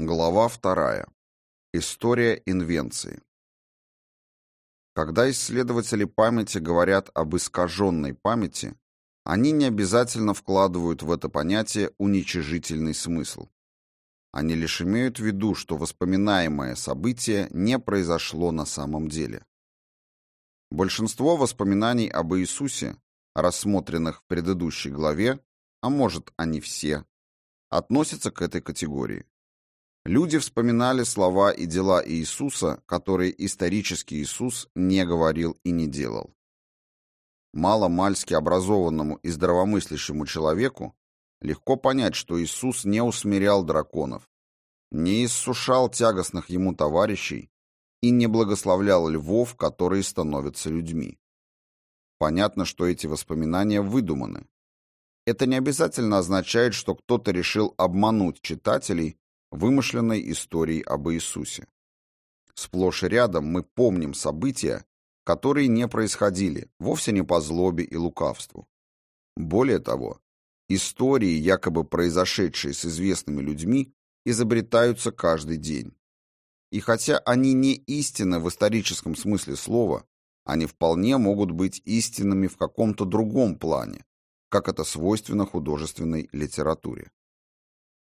Глава вторая. История инвенции. Когда исследователи памяти говорят об искаженной памяти, они не обязательно вкладывают в это понятие уничижительный смысл. Они лишь имеют в виду, что воспоминаемое событие не произошло на самом деле. Большинство воспоминаний об Иисусе, рассмотренных в предыдущей главе, а может они все, относятся к этой категории. Люди вспоминали слова и дела Иисуса, которые исторический Иисус не говорил и не делал. Мало-мальски образованному и здравомыслящему человеку легко понять, что Иисус не усмирял драконов, не иссушал тягостных ему товарищей и не благословлял львов, которые становятся людьми. Понятно, что эти воспоминания выдуманы. Это не обязательно означает, что кто-то решил обмануть читателей вымышленной историей об Иисусе. Сплошь и рядом мы помним события, которые не происходили, вовсе не по злобе и лукавству. Более того, истории, якобы произошедшие с известными людьми, изобретаются каждый день. И хотя они не истинны в историческом смысле слова, они вполне могут быть истинными в каком-то другом плане, как это свойственно художественной литературе.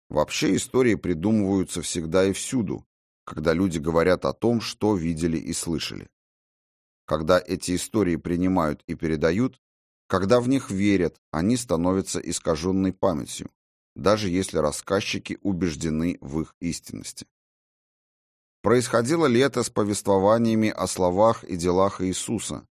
Вообще истории придумываются всегда и всюду, когда люди говорят о том, что видели и слышали. Когда эти истории принимают и передают, когда в них верят, они становятся искаженной памятью, даже если рассказчики убеждены в их истинности. Происходило ли это с повествованиями о словах и делах Иисуса,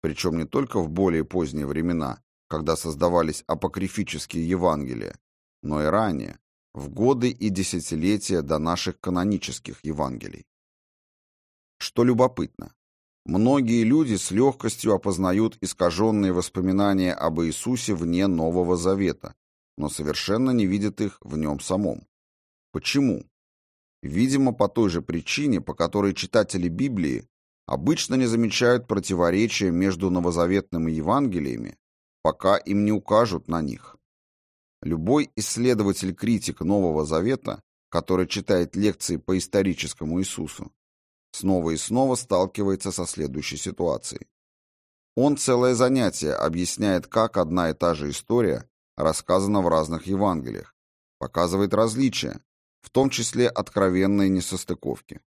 причем не только в более поздние времена, когда создавались апокрифические Евангелия, но и ранее, в годы и десятилетия до наших канонических Евангелий. Что любопытно, многие люди с легкостью опознают искаженные воспоминания об Иисусе вне Нового Завета, но совершенно не видят их в нем самом. Почему? Видимо, по той же причине, по которой читатели Библии обычно не замечают противоречия между новозаветными Евангелиями, пока им не укажут на них. Любой исследователь-критик Нового Завета, который читает лекции по историческому Иисусу, снова и снова сталкивается со следующей ситуацией. Он целое занятие объясняет, как одна и та же история рассказана в разных Евангелиях, показывает различия, в том числе откровенные несостыковки.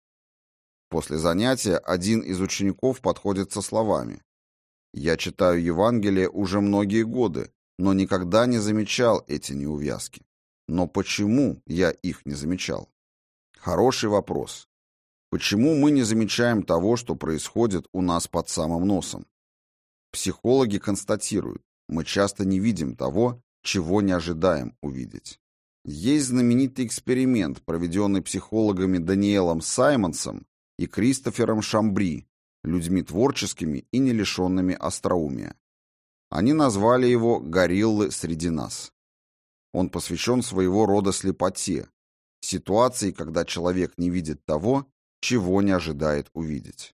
После занятия один из учеников подходит со словами «Я читаю Евангелие уже многие годы, но никогда не замечал эти неувязки. Но почему я их не замечал? Хороший вопрос. Почему мы не замечаем того, что происходит у нас под самым носом? Психологи констатируют, мы часто не видим того, чего не ожидаем увидеть. Есть знаменитый эксперимент, проведенный психологами Даниэлом Саймонсом и Кристофером Шамбри, людьми творческими и не лишенными остроумия. Они назвали его «Гориллы среди нас». Он посвящен своего рода слепоте, ситуации, когда человек не видит того, чего не ожидает увидеть.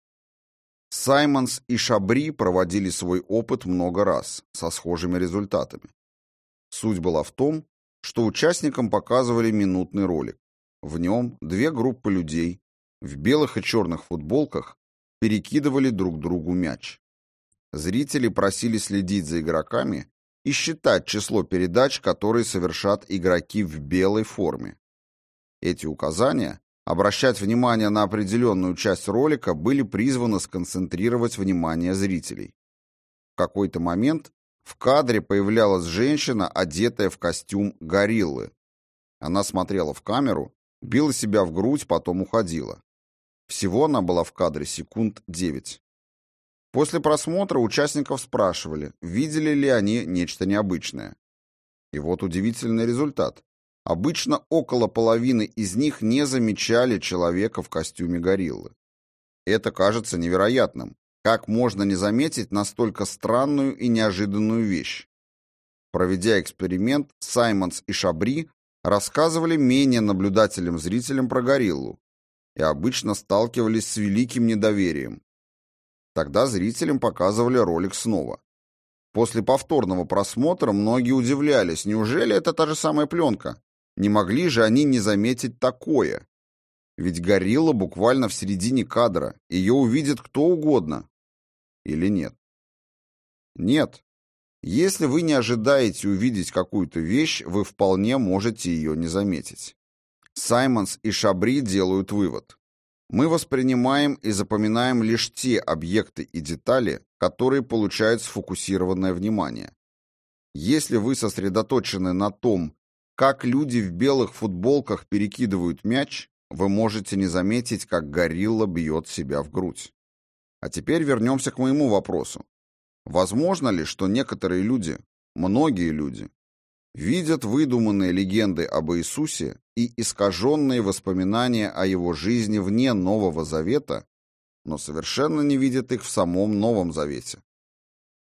Саймонс и Шабри проводили свой опыт много раз, со схожими результатами. Суть была в том, что участникам показывали минутный ролик. В нем две группы людей в белых и черных футболках перекидывали друг другу мяч. Зрители просили следить за игроками и считать число передач, которые совершат игроки в белой форме. Эти указания, обращать внимание на определенную часть ролика, были призваны сконцентрировать внимание зрителей. В какой-то момент в кадре появлялась женщина, одетая в костюм гориллы. Она смотрела в камеру, била себя в грудь, потом уходила. Всего она была в кадре секунд девять. После просмотра участников спрашивали, видели ли они нечто необычное. И вот удивительный результат. Обычно около половины из них не замечали человека в костюме гориллы. Это кажется невероятным. Как можно не заметить настолько странную и неожиданную вещь? Проведя эксперимент, Саймонс и Шабри рассказывали менее наблюдательным зрителям про гориллу и обычно сталкивались с великим недоверием. Тогда зрителям показывали ролик снова. После повторного просмотра многие удивлялись, неужели это та же самая пленка? Не могли же они не заметить такое? Ведь горилла буквально в середине кадра, ее увидит кто угодно. Или нет? Нет. Если вы не ожидаете увидеть какую-то вещь, вы вполне можете ее не заметить. Саймонс и Шабри делают вывод. Мы воспринимаем и запоминаем лишь те объекты и детали, которые получают сфокусированное внимание. Если вы сосредоточены на том, как люди в белых футболках перекидывают мяч, вы можете не заметить, как горилла бьет себя в грудь. А теперь вернемся к моему вопросу. Возможно ли, что некоторые люди, многие люди, видят выдуманные легенды об Иисусе и искаженные воспоминания о его жизни вне Нового Завета, но совершенно не видят их в самом Новом Завете?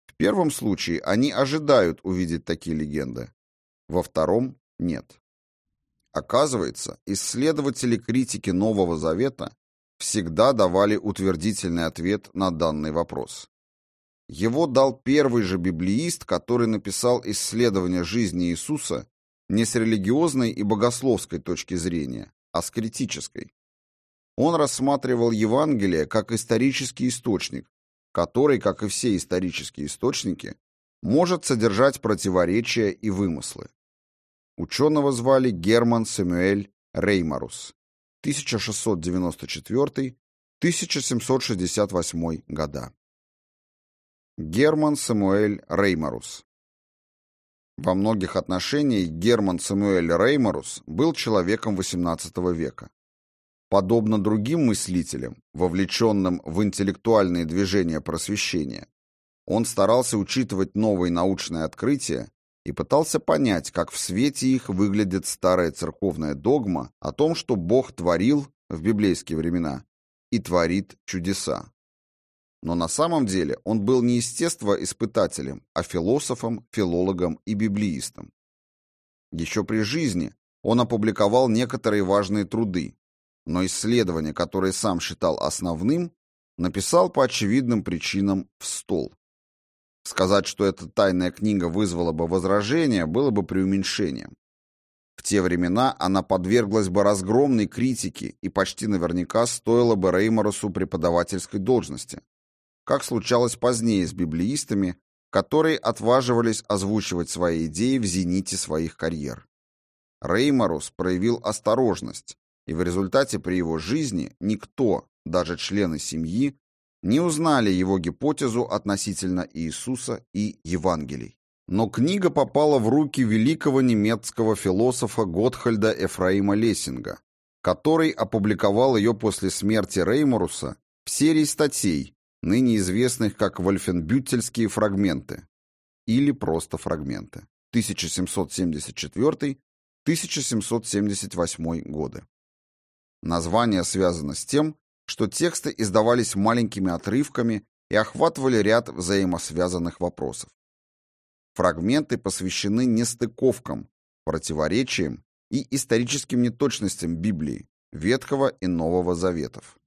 В первом случае они ожидают увидеть такие легенды, во втором – нет. Оказывается, исследователи критики Нового Завета всегда давали утвердительный ответ на данный вопрос. Его дал первый же библеист, который написал исследование жизни Иисуса не с религиозной и богословской точки зрения, а с критической. Он рассматривал Евангелие как исторический источник, который, как и все исторические источники, может содержать противоречия и вымыслы. Ученого звали Герман Сэмюэль Реймарус, 1694-1768 года. Герман Самуэль Реймарус Во многих отношениях Герман Самуэль Реймарус был человеком XVIII века. Подобно другим мыслителям, вовлеченным в интеллектуальные движения просвещения, он старался учитывать новые научные открытия и пытался понять, как в свете их выглядит старая церковная догма о том, что Бог творил в библейские времена и творит чудеса. Но на самом деле он был не естествоиспытателем, а философом, филологом и библеистом. Еще при жизни он опубликовал некоторые важные труды, но исследование, которое сам считал основным, написал по очевидным причинам в стол. Сказать, что эта тайная книга вызвала бы возражение, было бы преуменьшением. В те времена она подверглась бы разгромной критике и почти наверняка стоила бы Рейморосу преподавательской должности, как случалось позднее с библеистами, которые отваживались озвучивать свои идеи в зените своих карьер. Рейморус проявил осторожность, и в результате при его жизни никто, даже члены семьи, не узнали его гипотезу относительно Иисуса и Евангелий. Но книга попала в руки великого немецкого философа Готхальда Эфраима Лессинга, который опубликовал ее после смерти Рейморуса в серии статей, ныне известных как Вольфенбютельские фрагменты или просто фрагменты 1774-1778 годы. Название связано с тем, что тексты издавались маленькими отрывками и охватывали ряд взаимосвязанных вопросов. Фрагменты посвящены нестыковкам, противоречиям и историческим неточностям Библии, Ветхого и Нового Заветов.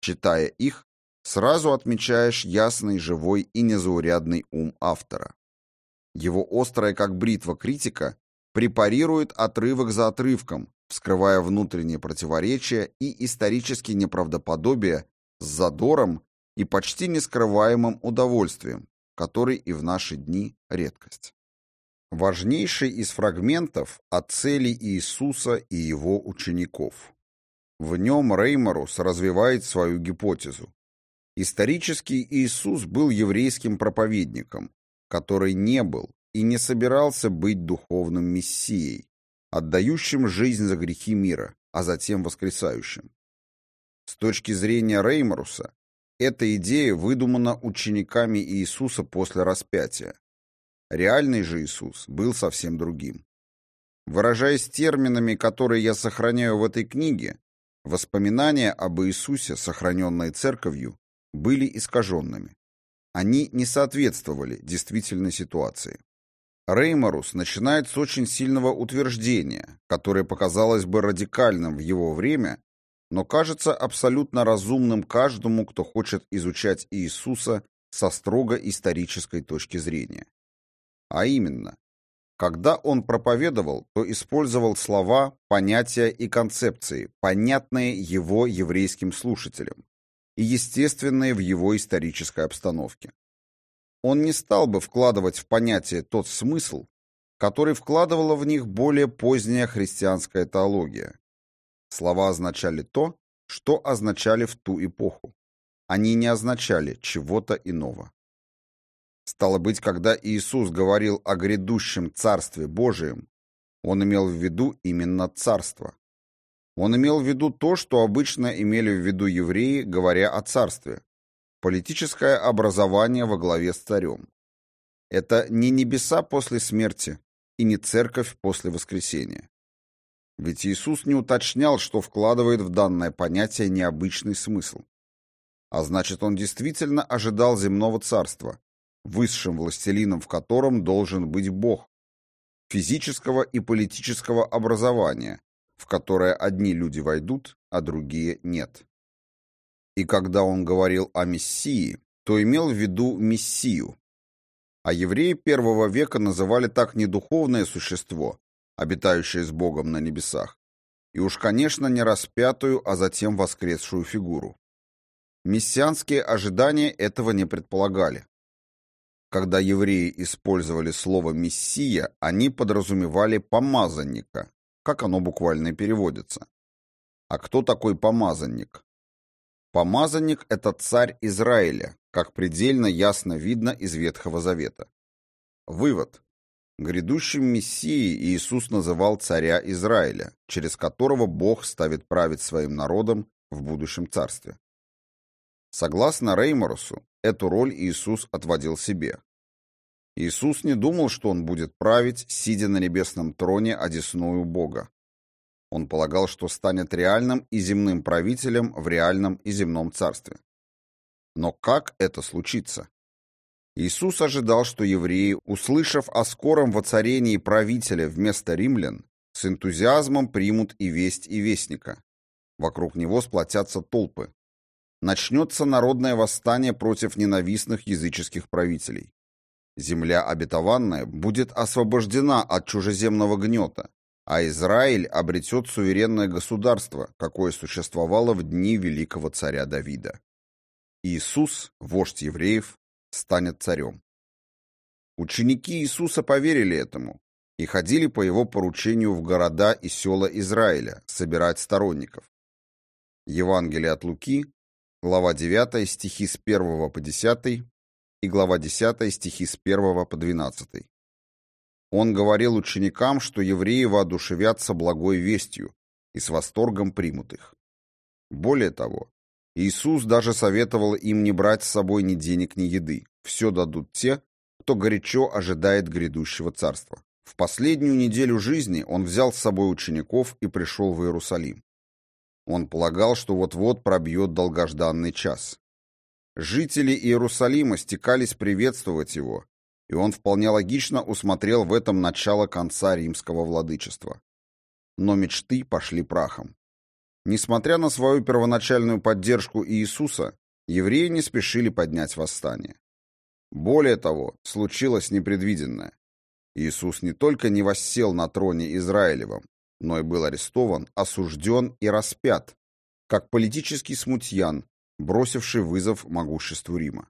Читая их, сразу отмечаешь ясный, живой и незаурядный ум автора. Его острая как бритва критика препарирует отрывок за отрывком, вскрывая внутренние противоречия и исторические неправдоподобия с задором и почти нескрываемым удовольствием, который и в наши дни редкость. Важнейший из фрагментов о цели Иисуса и его учеников. В нем Рейморус развивает свою гипотезу. Исторический Иисус был еврейским проповедником, который не был и не собирался быть духовным мессией, отдающим жизнь за грехи мира, а затем воскресающим. С точки зрения Рейморуса, эта идея выдумана учениками Иисуса после распятия. Реальный же Иисус был совсем другим. Выражаясь терминами, которые я сохраняю в этой книге, воспоминания об Иисусе, сохраненные церковью, были искаженными. Они не соответствовали действительной ситуации. Рейморус начинает с очень сильного утверждения, которое показалось бы радикальным в его время, но кажется абсолютно разумным каждому, кто хочет изучать Иисуса со строго исторической точки зрения. А именно, Когда он проповедовал, то использовал слова, понятия и концепции, понятные его еврейским слушателям и естественные в его исторической обстановке. Он не стал бы вкладывать в понятие тот смысл, который вкладывала в них более поздняя христианская теология. Слова означали то, что означали в ту эпоху. Они не означали чего-то иного. Стало быть, когда Иисус говорил о грядущем Царстве Божием, он имел в виду именно Царство. Он имел в виду то, что обычно имели в виду евреи, говоря о Царстве. Политическое образование во главе с царем. Это не небеса после смерти и не церковь после воскресения. Ведь Иисус не уточнял, что вкладывает в данное понятие необычный смысл. А значит, он действительно ожидал земного царства, высшим властелином в котором должен быть Бог, физического и политического образования, в которое одни люди войдут, а другие нет. И когда он говорил о Мессии, то имел в виду Мессию. А евреи первого века называли так не духовное существо, обитающее с Богом на небесах, и уж, конечно, не распятую, а затем воскресшую фигуру. Мессианские ожидания этого не предполагали. Когда евреи использовали слово «мессия», они подразумевали «помазанника», как оно буквально переводится. А кто такой помазанник? Помазанник – это царь Израиля, как предельно ясно видно из Ветхого Завета. Вывод. Грядущим Мессией Иисус называл царя Израиля, через которого Бог ставит править своим народом в будущем царстве. Согласно Рейморусу, эту роль Иисус отводил себе. Иисус не думал, что он будет править, сидя на небесном троне одесную Бога. Он полагал, что станет реальным и земным правителем в реальном и земном царстве. Но как это случится? Иисус ожидал, что евреи, услышав о скором воцарении правителя вместо римлян, с энтузиазмом примут и весть и вестника. Вокруг него сплотятся толпы, начнется народное восстание против ненавистных языческих правителей. Земля обетованная будет освобождена от чужеземного гнета, а Израиль обретет суверенное государство, какое существовало в дни великого царя Давида. Иисус, вождь евреев, станет царем. Ученики Иисуса поверили этому и ходили по его поручению в города и села Израиля собирать сторонников. Евангелие от Луки, глава 9, стихи с 1 по 10 и глава 10 стихи с 1 по 12. Он говорил ученикам, что евреи воодушевятся благой вестью и с восторгом примут их. Более того, Иисус даже советовал им не брать с собой ни денег, ни еды. Все дадут те, кто горячо ожидает грядущего царства. В последнюю неделю жизни он взял с собой учеников и пришел в Иерусалим. Он полагал, что вот-вот пробьет долгожданный час. Жители Иерусалима стекались приветствовать его, и он вполне логично усмотрел в этом начало конца римского владычества. Но мечты пошли прахом. Несмотря на свою первоначальную поддержку Иисуса, евреи не спешили поднять восстание. Более того, случилось непредвиденное. Иисус не только не воссел на троне Израилевом, но и был арестован, осужден и распят, как политический смутьян, бросивший вызов могуществу Рима.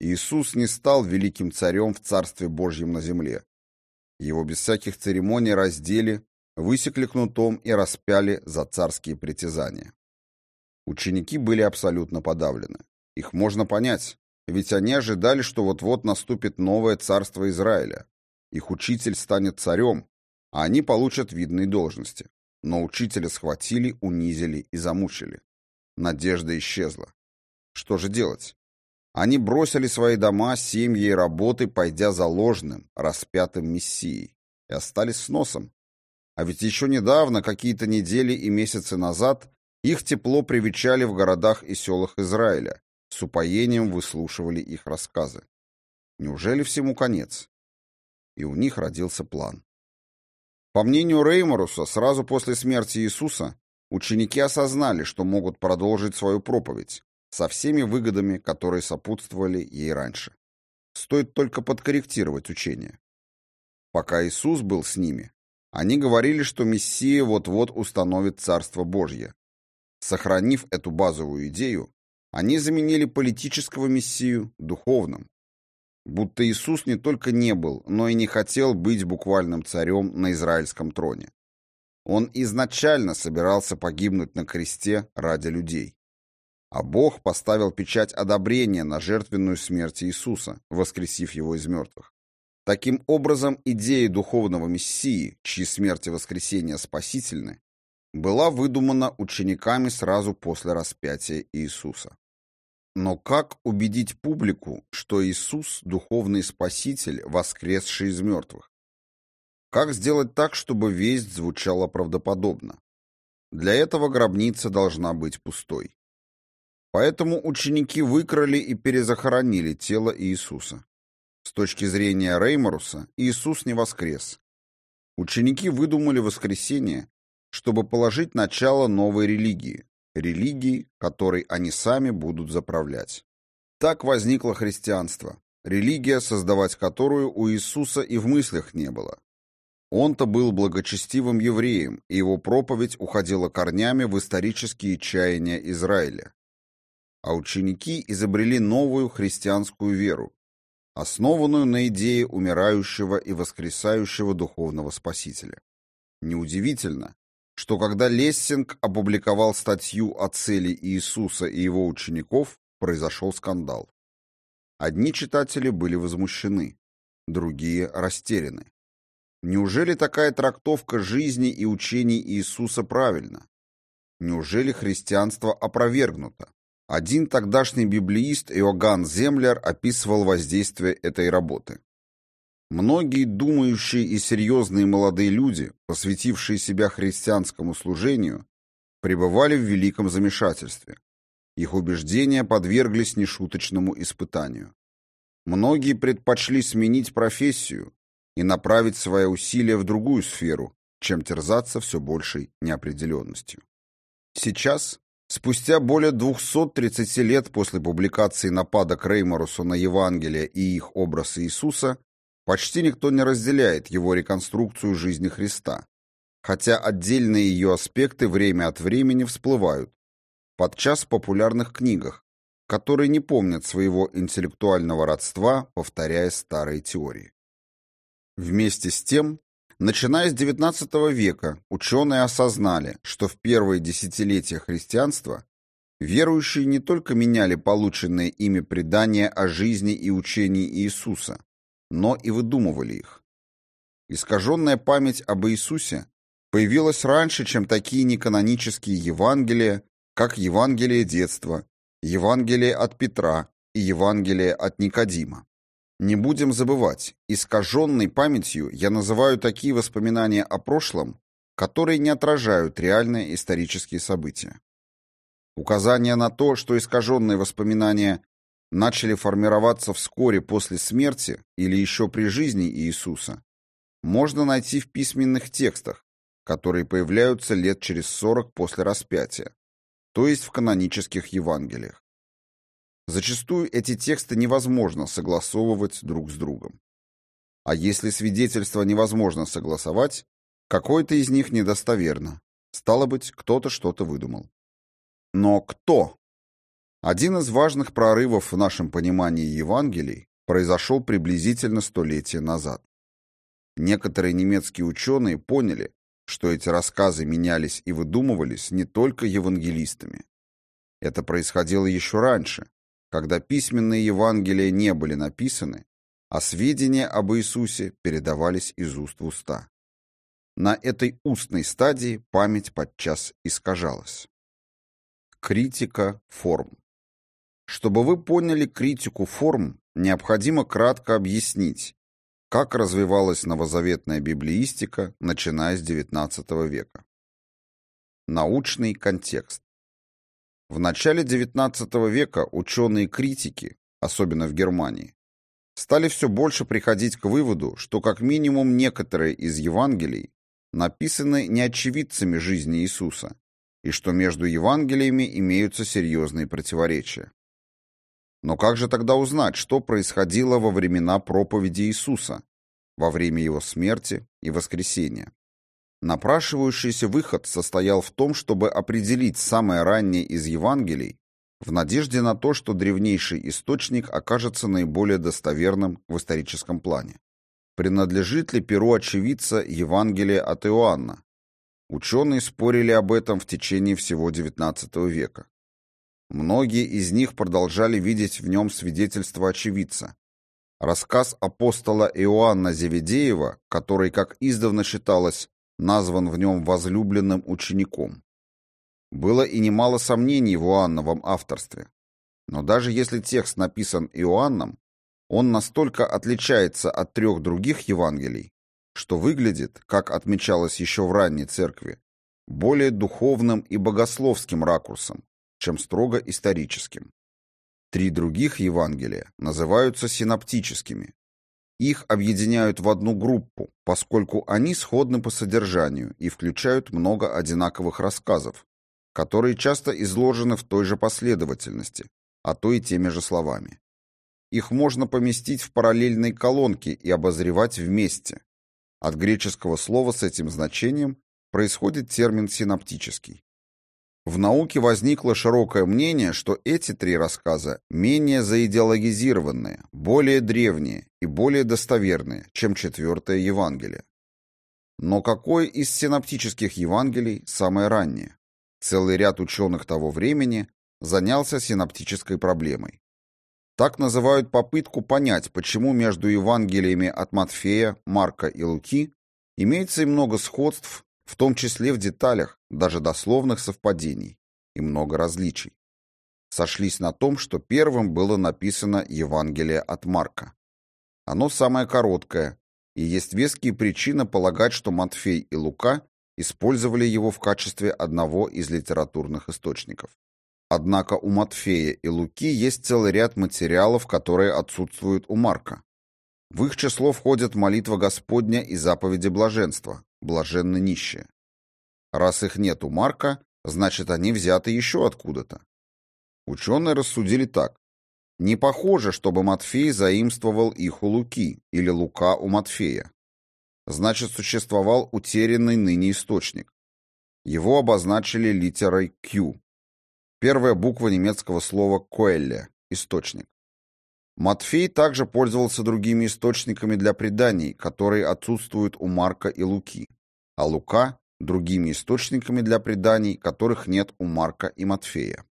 Иисус не стал великим царем в Царстве Божьем на земле. Его без всяких церемоний раздели, высекли кнутом и распяли за царские притязания. Ученики были абсолютно подавлены. Их можно понять, ведь они ожидали, что вот-вот наступит новое царство Израиля. Их учитель станет царем, а они получат видные должности. Но учителя схватили, унизили и замучили. Надежда исчезла. Что же делать? Они бросили свои дома, семьи и работы, пойдя за ложным, распятым мессией, и остались с носом. А ведь еще недавно, какие-то недели и месяцы назад, их тепло привечали в городах и селах Израиля, с упоением выслушивали их рассказы. Неужели всему конец? И у них родился план. По мнению Рейморуса, сразу после смерти Иисуса ученики осознали, что могут продолжить свою проповедь со всеми выгодами, которые сопутствовали ей раньше. Стоит только подкорректировать учение. Пока Иисус был с ними, они говорили, что Мессия вот-вот установит Царство Божье. Сохранив эту базовую идею, они заменили политического Мессию духовным. Будто Иисус не только не был, но и не хотел быть буквальным царем на израильском троне. Он изначально собирался погибнуть на кресте ради людей. А Бог поставил печать одобрения на жертвенную смерть Иисуса, воскресив его из мертвых. Таким образом, идея духовного Мессии, чьи смерть и воскресения спасительны, была выдумана учениками сразу после распятия Иисуса. Но как убедить публику, что Иисус – духовный спаситель, воскресший из мертвых? Как сделать так, чтобы весть звучала правдоподобно? Для этого гробница должна быть пустой. Поэтому ученики выкрали и перезахоронили тело Иисуса. С точки зрения Реймаруса, Иисус не воскрес. Ученики выдумали воскресение, чтобы положить начало новой религии, религии, которой они сами будут заправлять. Так возникло христианство, религия, создавать которую у Иисуса и в мыслях не было. Он-то был благочестивым евреем, и его проповедь уходила корнями в исторические чаяния Израиля. А ученики изобрели новую христианскую веру, основанную на идее умирающего и воскресающего духовного спасителя. Неудивительно, что когда Лессинг опубликовал статью о цели Иисуса и его учеников, произошел скандал. Одни читатели были возмущены, другие растеряны. Неужели такая трактовка жизни и учений Иисуса правильна? Неужели христианство опровергнуто? Один тогдашний библеист Иоганн Землер описывал воздействие этой работы. Многие думающие и серьезные молодые люди, посвятившие себя христианскому служению, пребывали в великом замешательстве. Их убеждения подверглись нешуточному испытанию. Многие предпочли сменить профессию, и направить свои усилия в другую сферу, чем терзаться все большей неопределенностью. Сейчас, спустя более 230 лет после публикации нападок Рейморусу на Евангелие и их образ Иисуса, почти никто не разделяет его реконструкцию жизни Христа, хотя отдельные ее аспекты время от времени всплывают, подчас в популярных книгах, которые не помнят своего интеллектуального родства, повторяя старые теории. Вместе с тем, начиная с XIX века, ученые осознали, что в первые десятилетия христианства верующие не только меняли полученные ими предания о жизни и учении Иисуса, но и выдумывали их. Искаженная память об Иисусе появилась раньше, чем такие неканонические Евангелия, как Евангелие детства, Евангелие от Петра и Евангелие от Никодима. Не будем забывать, искаженной памятью я называю такие воспоминания о прошлом, которые не отражают реальные исторические события. Указание на то, что искаженные воспоминания начали формироваться вскоре после смерти или еще при жизни Иисуса, можно найти в письменных текстах, которые появляются лет через 40 после распятия, то есть в канонических Евангелиях. Зачастую эти тексты невозможно согласовывать друг с другом. А если свидетельства невозможно согласовать, какое-то из них недостоверно. Стало быть, кто-то что-то выдумал. Но кто? Один из важных прорывов в нашем понимании Евангелий произошел приблизительно столетие назад. Некоторые немецкие ученые поняли, что эти рассказы менялись и выдумывались не только евангелистами. Это происходило еще раньше, когда письменные Евангелия не были написаны, а сведения об Иисусе передавались из уст в уста. На этой устной стадии память подчас искажалась. Критика форм. Чтобы вы поняли критику форм, необходимо кратко объяснить, как развивалась новозаветная библеистика, начиная с XIX века. Научный контекст. В начале XIX века ученые-критики, особенно в Германии, стали все больше приходить к выводу, что как минимум некоторые из Евангелий написаны не очевидцами жизни Иисуса, и что между Евангелиями имеются серьезные противоречия. Но как же тогда узнать, что происходило во времена проповеди Иисуса? во время его смерти и воскресения. Напрашивающийся выход состоял в том, чтобы определить самое раннее из Евангелий в надежде на то, что древнейший источник окажется наиболее достоверным в историческом плане. Принадлежит ли перу очевидца Евангелие от Иоанна? Ученые спорили об этом в течение всего XIX века. Многие из них продолжали видеть в нем свидетельство очевидца. Рассказ апостола Иоанна Зеведеева, который, как издавна считалось, назван в нем возлюбленным учеником. Было и немало сомнений в Иоанновом авторстве. Но даже если текст написан Иоанном, он настолько отличается от трех других Евангелий, что выглядит, как отмечалось еще в ранней церкви, более духовным и богословским ракурсом, чем строго историческим. Три других Евангелия называются синоптическими. Их объединяют в одну группу, поскольку они сходны по содержанию и включают много одинаковых рассказов, которые часто изложены в той же последовательности, а то и теми же словами. Их можно поместить в параллельные колонки и обозревать вместе. От греческого слова с этим значением происходит термин «синоптический». В науке возникло широкое мнение, что эти три рассказа менее заидеологизированные, более древние и более достоверные, чем четвертое Евангелие. Но какое из синоптических Евангелий самое раннее? Целый ряд ученых того времени занялся синоптической проблемой. Так называют попытку понять, почему между Евангелиями от Матфея, Марка и Луки имеется и много сходств, в том числе в деталях, даже дословных совпадений, и много различий. Сошлись на том, что первым было написано Евангелие от Марка. Оно самое короткое, и есть веские причины полагать, что Матфей и Лука использовали его в качестве одного из литературных источников. Однако у Матфея и Луки есть целый ряд материалов, которые отсутствуют у Марка. В их число входят молитва Господня и заповеди блаженства, блаженны нищие. Раз их нет у Марка, значит, они взяты еще откуда-то. Ученые рассудили так. Не похоже, чтобы Матфей заимствовал их у Луки или Лука у Матфея значит, существовал утерянный ныне источник. Его обозначили литерой Q. Первая буква немецкого слова «коэлле» — источник. Матфей также пользовался другими источниками для преданий, которые отсутствуют у Марка и Луки, а Лука — другими источниками для преданий, которых нет у Марка и Матфея.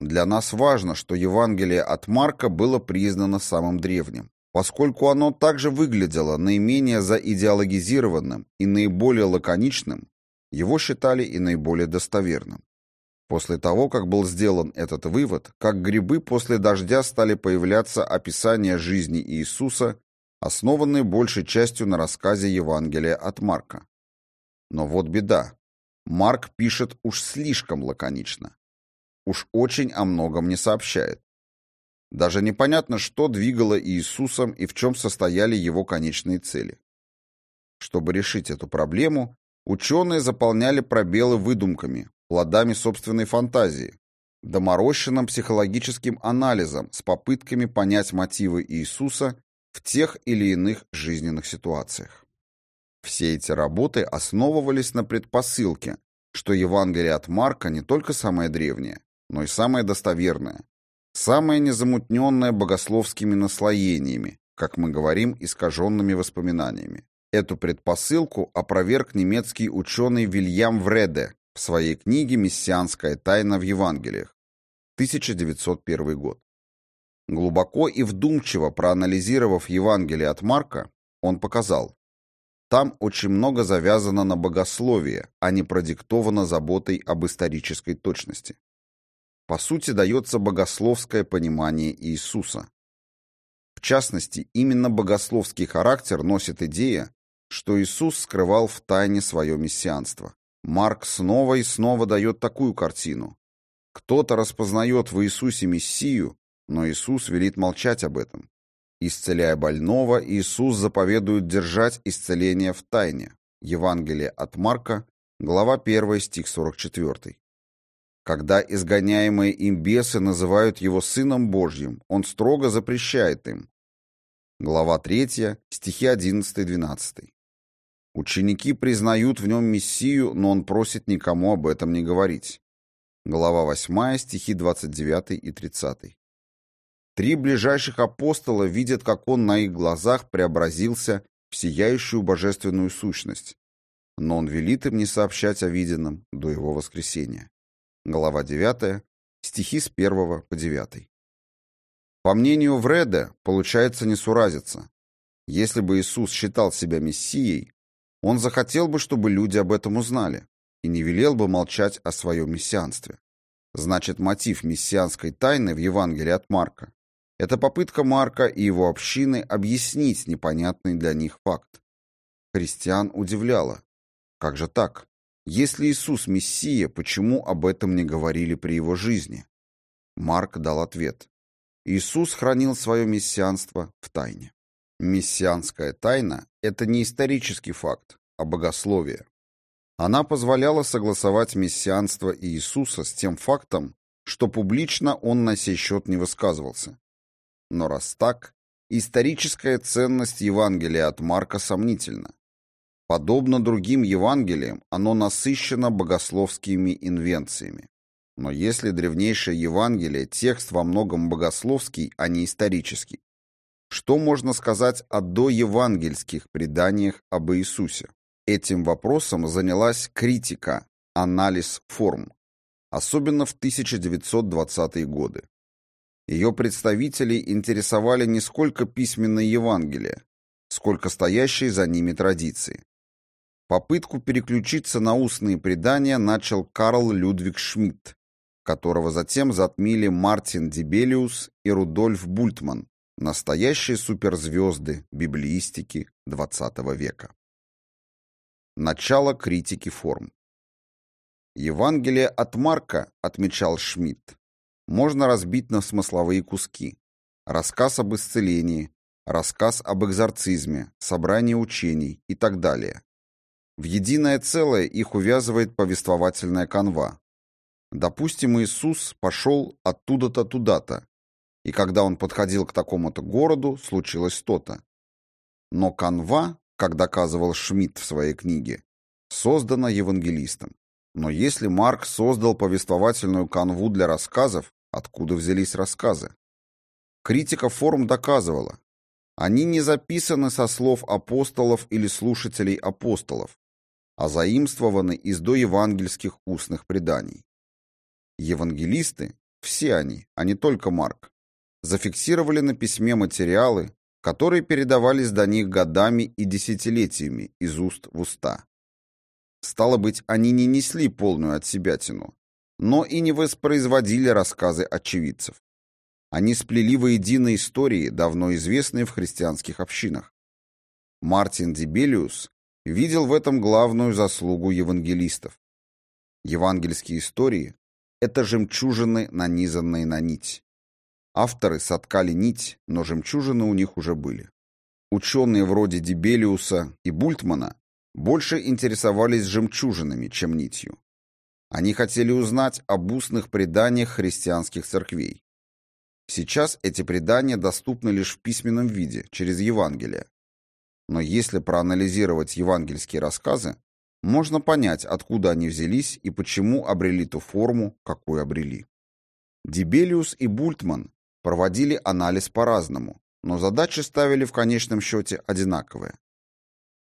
Для нас важно, что Евангелие от Марка было признано самым древним поскольку оно также выглядело наименее заидеологизированным и наиболее лаконичным, его считали и наиболее достоверным. После того, как был сделан этот вывод, как грибы после дождя стали появляться описания жизни Иисуса, основанные большей частью на рассказе Евангелия от Марка. Но вот беда. Марк пишет уж слишком лаконично. Уж очень о многом не сообщает. Даже непонятно, что двигало Иисусом и в чем состояли его конечные цели. Чтобы решить эту проблему, ученые заполняли пробелы выдумками, плодами собственной фантазии, доморощенным психологическим анализом с попытками понять мотивы Иисуса в тех или иных жизненных ситуациях. Все эти работы основывались на предпосылке, что Евангелие от Марка не только самое древнее, но и самое достоверное, Самое незамутненное богословскими наслоениями, как мы говорим, искаженными воспоминаниями. Эту предпосылку опроверг немецкий ученый Вильям Вреде в своей книге «Мессианская тайна в Евангелиях» 1901 год. Глубоко и вдумчиво проанализировав Евангелие от Марка, он показал, там очень много завязано на богословие, а не продиктовано заботой об исторической точности по сути, дается богословское понимание Иисуса. В частности, именно богословский характер носит идея, что Иисус скрывал в тайне свое мессианство. Марк снова и снова дает такую картину. Кто-то распознает в Иисусе Мессию, но Иисус велит молчать об этом. Исцеляя больного, Иисус заповедует держать исцеление в тайне. Евангелие от Марка, глава 1, стих 44. Когда изгоняемые им бесы называют его Сыном Божьим, он строго запрещает им. Глава 3, стихи 11-12. Ученики признают в нем Мессию, но он просит никому об этом не говорить. Глава 8, стихи 29 и 30. Три ближайших апостола видят, как он на их глазах преобразился в сияющую божественную сущность, но он велит им не сообщать о виденном до его воскресения. Глава 9, стихи с 1 по 9. По мнению Вреда, получается несуразица. Если бы Иисус считал себя Мессией, он захотел бы, чтобы люди об этом узнали, и не велел бы молчать о своем мессианстве. Значит, мотив мессианской тайны в Евангелии от Марка – это попытка Марка и его общины объяснить непонятный для них факт. Христиан удивляло. Как же так? Если Иисус Мессия, почему об этом не говорили при его жизни? Марк дал ответ. Иисус хранил свое мессианство в тайне. Мессианская тайна – это не исторический факт, а богословие. Она позволяла согласовать мессианство Иисуса с тем фактом, что публично он на сей счет не высказывался. Но раз так, историческая ценность Евангелия от Марка сомнительна. Подобно другим Евангелиям, оно насыщено богословскими инвенциями. Но если древнейшее Евангелие – текст во многом богословский, а не исторический, что можно сказать о доевангельских преданиях об Иисусе? Этим вопросом занялась критика, анализ форм, особенно в 1920-е годы. Ее представителей интересовали не сколько письменные Евангелия, сколько стоящие за ними традиции. Попытку переключиться на устные предания начал Карл Людвиг Шмидт, которого затем затмили Мартин Дибелиус и Рудольф Бультман, Настоящие суперзвезды библиистики XX века. Начало критики форм. Евангелие от Марка, отмечал Шмидт, можно разбить на смысловые куски. Рассказ об исцелении, рассказ об экзорцизме, собрание учений и так далее. В единое целое их увязывает повествовательная канва. Допустим, Иисус пошел оттуда-то туда-то, и когда он подходил к такому-то городу, случилось то-то. Но канва, как доказывал Шмидт в своей книге, создана евангелистом. Но если Марк создал повествовательную канву для рассказов, откуда взялись рассказы? Критика форм доказывала, они не записаны со слов апостолов или слушателей апостолов, а заимствованы из доевангельских устных преданий. Евангелисты, все они, а не только Марк, зафиксировали на письме материалы, которые передавались до них годами и десятилетиями из уст в уста. Стало быть, они не несли полную от себя тяну, но и не воспроизводили рассказы очевидцев. Они сплели воедино истории, давно известные в христианских общинах. Мартин Дибелиус видел в этом главную заслугу евангелистов. Евангельские истории – это жемчужины, нанизанные на нить. Авторы соткали нить, но жемчужины у них уже были. Ученые вроде Дибелиуса и Бультмана больше интересовались жемчужинами, чем нитью. Они хотели узнать об устных преданиях христианских церквей. Сейчас эти предания доступны лишь в письменном виде, через Евангелие. Но если проанализировать евангельские рассказы, можно понять, откуда они взялись и почему обрели ту форму, какую обрели. Дибелиус и Бультман проводили анализ по-разному, но задачи ставили в конечном счете одинаковые.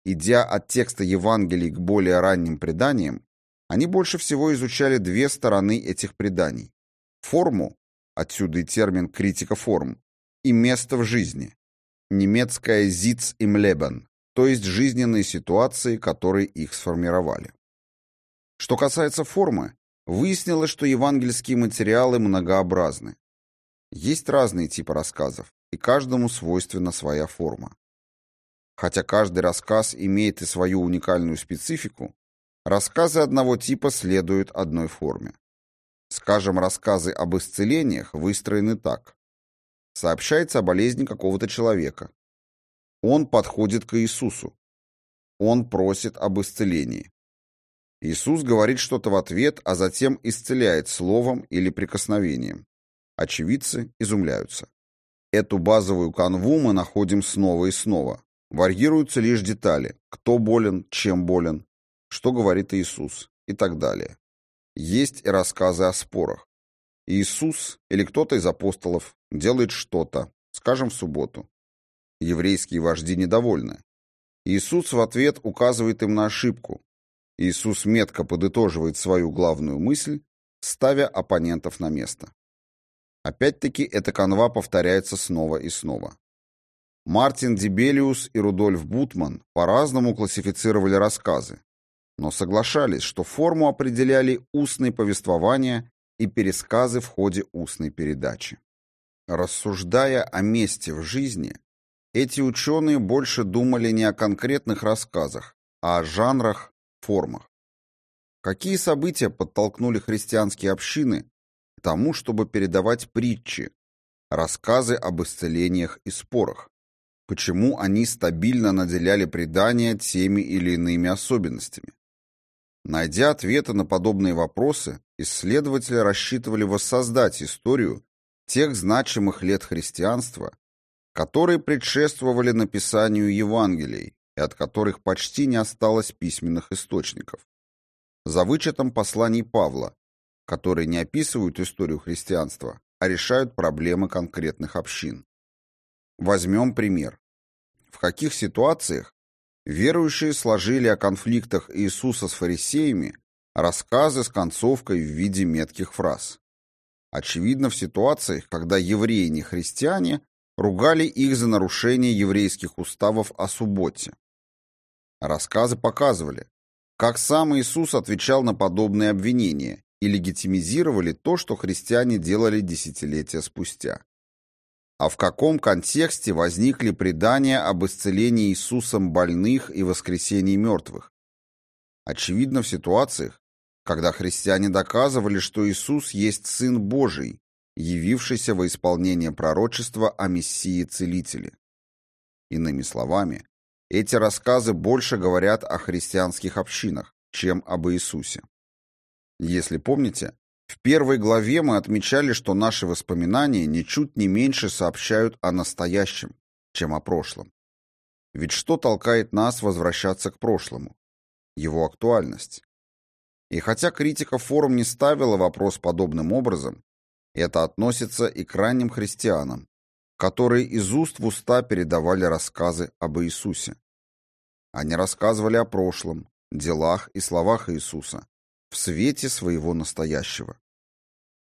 Идя от текста Евангелий к более ранним преданиям, они больше всего изучали две стороны этих преданий. Форму, отсюда и термин «критика форм», и место в жизни. Немецкое «Sitz im Leben», то есть жизненные ситуации, которые их сформировали. Что касается формы, выяснилось, что евангельские материалы многообразны. Есть разные типы рассказов, и каждому свойственна своя форма. Хотя каждый рассказ имеет и свою уникальную специфику, рассказы одного типа следуют одной форме. Скажем, рассказы об исцелениях выстроены так. Сообщается о болезни какого-то человека. Он подходит к Иисусу. Он просит об исцелении. Иисус говорит что-то в ответ, а затем исцеляет словом или прикосновением. Очевидцы изумляются. Эту базовую канву мы находим снова и снова. Варьируются лишь детали. Кто болен, чем болен, что говорит Иисус и так далее. Есть и рассказы о спорах. Иисус или кто-то из апостолов делает что-то, скажем, в субботу. Еврейские вожди недовольны. Иисус в ответ указывает им на ошибку. Иисус метко подытоживает свою главную мысль, ставя оппонентов на место. Опять-таки эта канва повторяется снова и снова. Мартин Дибелиус и Рудольф Бутман по-разному классифицировали рассказы, но соглашались, что форму определяли устные повествования и пересказы в ходе устной передачи. Рассуждая о месте в жизни, эти ученые больше думали не о конкретных рассказах, а о жанрах, формах. Какие события подтолкнули христианские общины к тому, чтобы передавать притчи, рассказы об исцелениях и спорах? Почему они стабильно наделяли предания теми или иными особенностями? Найдя ответы на подобные вопросы, исследователи рассчитывали воссоздать историю тех значимых лет христианства, которые предшествовали написанию Евангелий и от которых почти не осталось письменных источников. За вычетом посланий Павла, которые не описывают историю христианства, а решают проблемы конкретных общин. Возьмем пример. В каких ситуациях верующие сложили о конфликтах Иисуса с фарисеями рассказы с концовкой в виде метких фраз. Очевидно, в ситуациях, когда евреи не христиане ругали их за нарушение еврейских уставов о субботе. Рассказы показывали, как сам Иисус отвечал на подобные обвинения и легитимизировали то, что христиане делали десятилетия спустя. А в каком контексте возникли предания об исцелении Иисусом больных и воскресении мертвых? Очевидно, в ситуациях, когда христиане доказывали, что Иисус есть Сын Божий, явившийся во исполнение пророчества о Мессии-Целителе. Иными словами, эти рассказы больше говорят о христианских общинах, чем об Иисусе. Если помните, в первой главе мы отмечали, что наши воспоминания ничуть не меньше сообщают о настоящем, чем о прошлом. Ведь что толкает нас возвращаться к прошлому? Его актуальность. И хотя критика форум не ставила вопрос подобным образом, это относится и к ранним христианам, которые из уст в уста передавали рассказы об Иисусе. Они рассказывали о прошлом, делах и словах Иисуса в свете своего настоящего.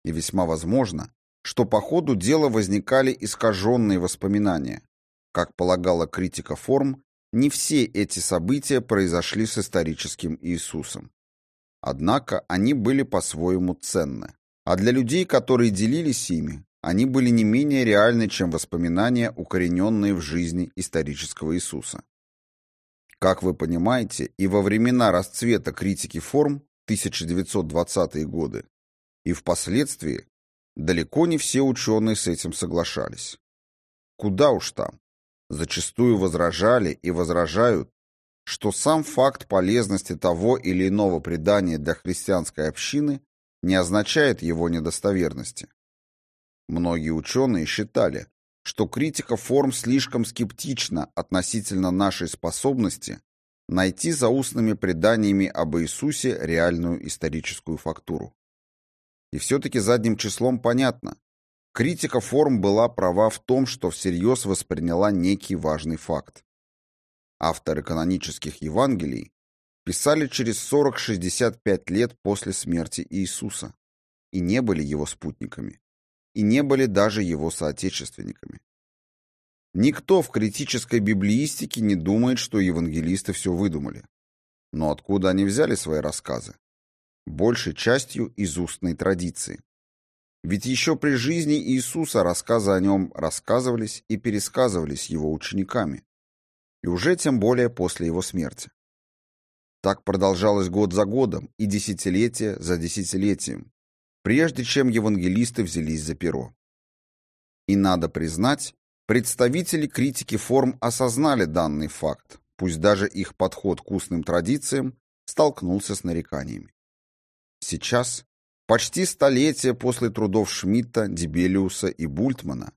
И весьма возможно, что по ходу дела возникали искаженные воспоминания. Как полагала критика форм, не все эти события произошли с историческим Иисусом. Однако они были по-своему ценны. А для людей, которые делились ими, они были не менее реальны, чем воспоминания, укорененные в жизни исторического Иисуса. Как вы понимаете, и во времена расцвета критики форм 1920-е годы, и впоследствии далеко не все ученые с этим соглашались. Куда уж там. Зачастую возражали и возражают, что сам факт полезности того или иного предания для христианской общины не означает его недостоверности. Многие ученые считали, что критика форм слишком скептична относительно нашей способности найти за устными преданиями об Иисусе реальную историческую фактуру. И все-таки задним числом понятно, критика форм была права в том, что всерьез восприняла некий важный факт. Авторы канонических Евангелий писали через 40-65 лет после смерти Иисуса и не были его спутниками, и не были даже его соотечественниками. Никто в критической библиистике не думает, что евангелисты все выдумали. Но откуда они взяли свои рассказы? Большей частью из устной традиции. Ведь еще при жизни Иисуса рассказы о нем рассказывались и пересказывались его учениками. И уже тем более после его смерти. Так продолжалось год за годом и десятилетие за десятилетием, прежде чем евангелисты взялись за перо. И надо признать, представители критики форм осознали данный факт, пусть даже их подход к устным традициям столкнулся с нареканиями. Сейчас, почти столетие после трудов Шмидта, Дебелиуса и Бультмана,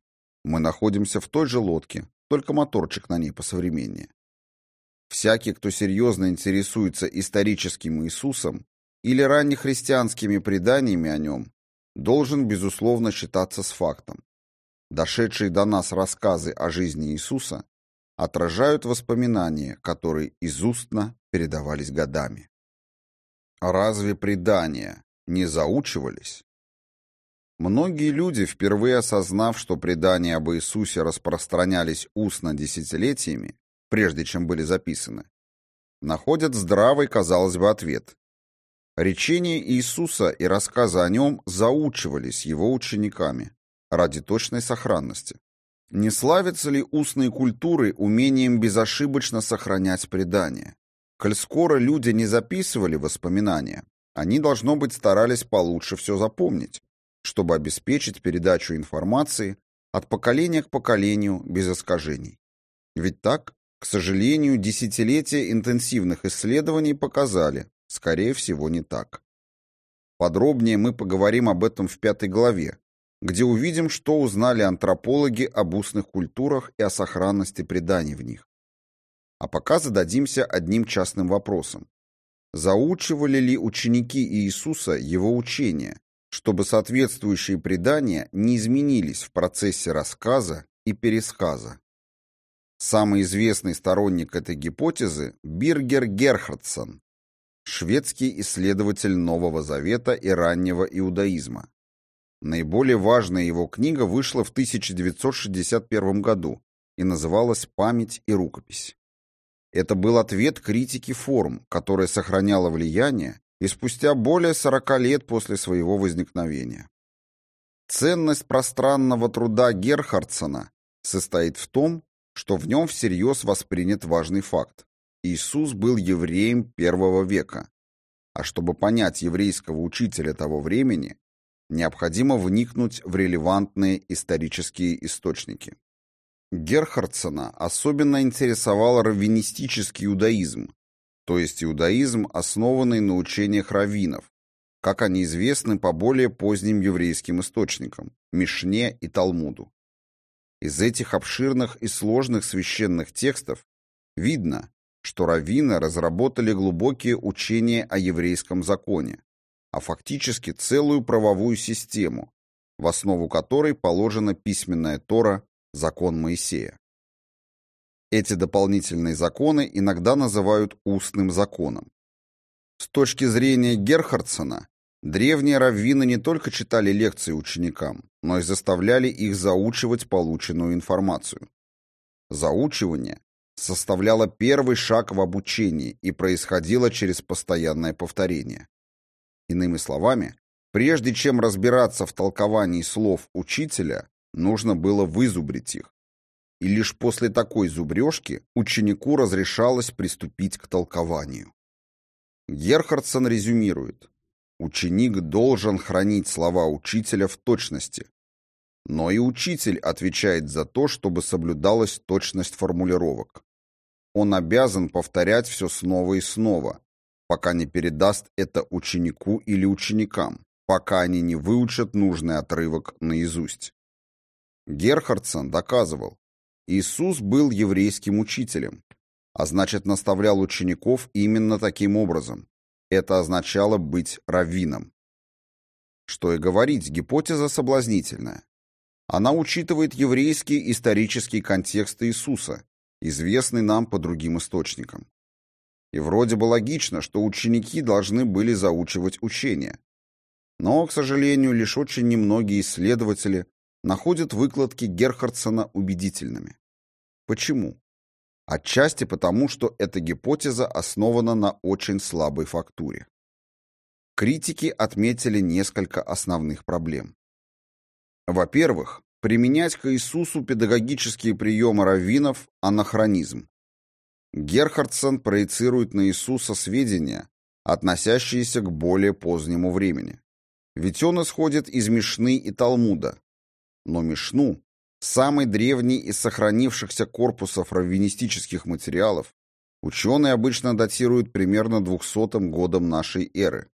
Мы находимся в той же лодке, только моторчик на ней посовременнее. Всякий, кто серьезно интересуется историческим Иисусом или раннехристианскими преданиями о нем, должен, безусловно, считаться с фактом. Дошедшие до нас рассказы о жизни Иисуса отражают воспоминания, которые из устно передавались годами. Разве предания не заучивались? Многие люди, впервые осознав, что предания об Иисусе распространялись устно десятилетиями, прежде чем были записаны, находят здравый, казалось бы, ответ. Речения Иисуса и рассказы о нем заучивались его учениками ради точной сохранности. Не славятся ли устные культуры умением безошибочно сохранять предания? Коль скоро люди не записывали воспоминания, они, должно быть, старались получше все запомнить, чтобы обеспечить передачу информации от поколения к поколению без искажений. Ведь так, к сожалению, десятилетия интенсивных исследований показали, скорее всего, не так. Подробнее мы поговорим об этом в пятой главе, где увидим, что узнали антропологи об устных культурах и о сохранности преданий в них. А пока зададимся одним частным вопросом. Заучивали ли ученики Иисуса его учения, чтобы соответствующие предания не изменились в процессе рассказа и пересказа? Самый известный сторонник этой гипотезы – Биргер Герхардсон, шведский исследователь Нового Завета и раннего иудаизма. Наиболее важная его книга вышла в 1961 году и называлась «Память и рукопись». Это был ответ критики форм, которая сохраняла влияние и спустя более 40 лет после своего возникновения. Ценность пространного труда Герхардсона состоит в том, что в нем всерьез воспринят важный факт. Иисус был евреем первого века. А чтобы понять еврейского учителя того времени, необходимо вникнуть в релевантные исторические источники. Герхардсона особенно интересовал раввинистический иудаизм, то есть иудаизм, основанный на учениях раввинов, как они известны по более поздним еврейским источникам – Мишне и Талмуду. Из этих обширных и сложных священных текстов видно, что раввины разработали глубокие учения о еврейском законе, а фактически целую правовую систему, в основу которой положена письменная Тора закон Моисея. Эти дополнительные законы иногда называют устным законом. С точки зрения Герхардсона, древние раввины не только читали лекции ученикам, но и заставляли их заучивать полученную информацию. Заучивание составляло первый шаг в обучении и происходило через постоянное повторение. Иными словами, прежде чем разбираться в толковании слов учителя, Нужно было вызубрить их. И лишь после такой зубрежки ученику разрешалось приступить к толкованию. Герхардсон резюмирует. Ученик должен хранить слова учителя в точности. Но и учитель отвечает за то, чтобы соблюдалась точность формулировок. Он обязан повторять все снова и снова, пока не передаст это ученику или ученикам, пока они не выучат нужный отрывок наизусть. Герхардсон доказывал, Иисус был еврейским учителем, а значит наставлял учеников именно таким образом. Это означало быть раввином. Что и говорить, гипотеза соблазнительная. Она учитывает еврейский исторический контекст Иисуса, известный нам по другим источникам. И вроде бы логично, что ученики должны были заучивать учения. Но, к сожалению, лишь очень немногие исследователи находят выкладки Герхардсона убедительными. Почему? Отчасти потому, что эта гипотеза основана на очень слабой фактуре. Критики отметили несколько основных проблем. Во-первых, применять к Иисусу педагогические приемы раввинов – анахронизм. Герхардсон проецирует на Иисуса сведения, относящиеся к более позднему времени. Ведь он исходит из Мишны и Талмуда, но Мишну, самый древний из сохранившихся корпусов раввинистических материалов, ученые обычно датируют примерно 200 годом нашей эры.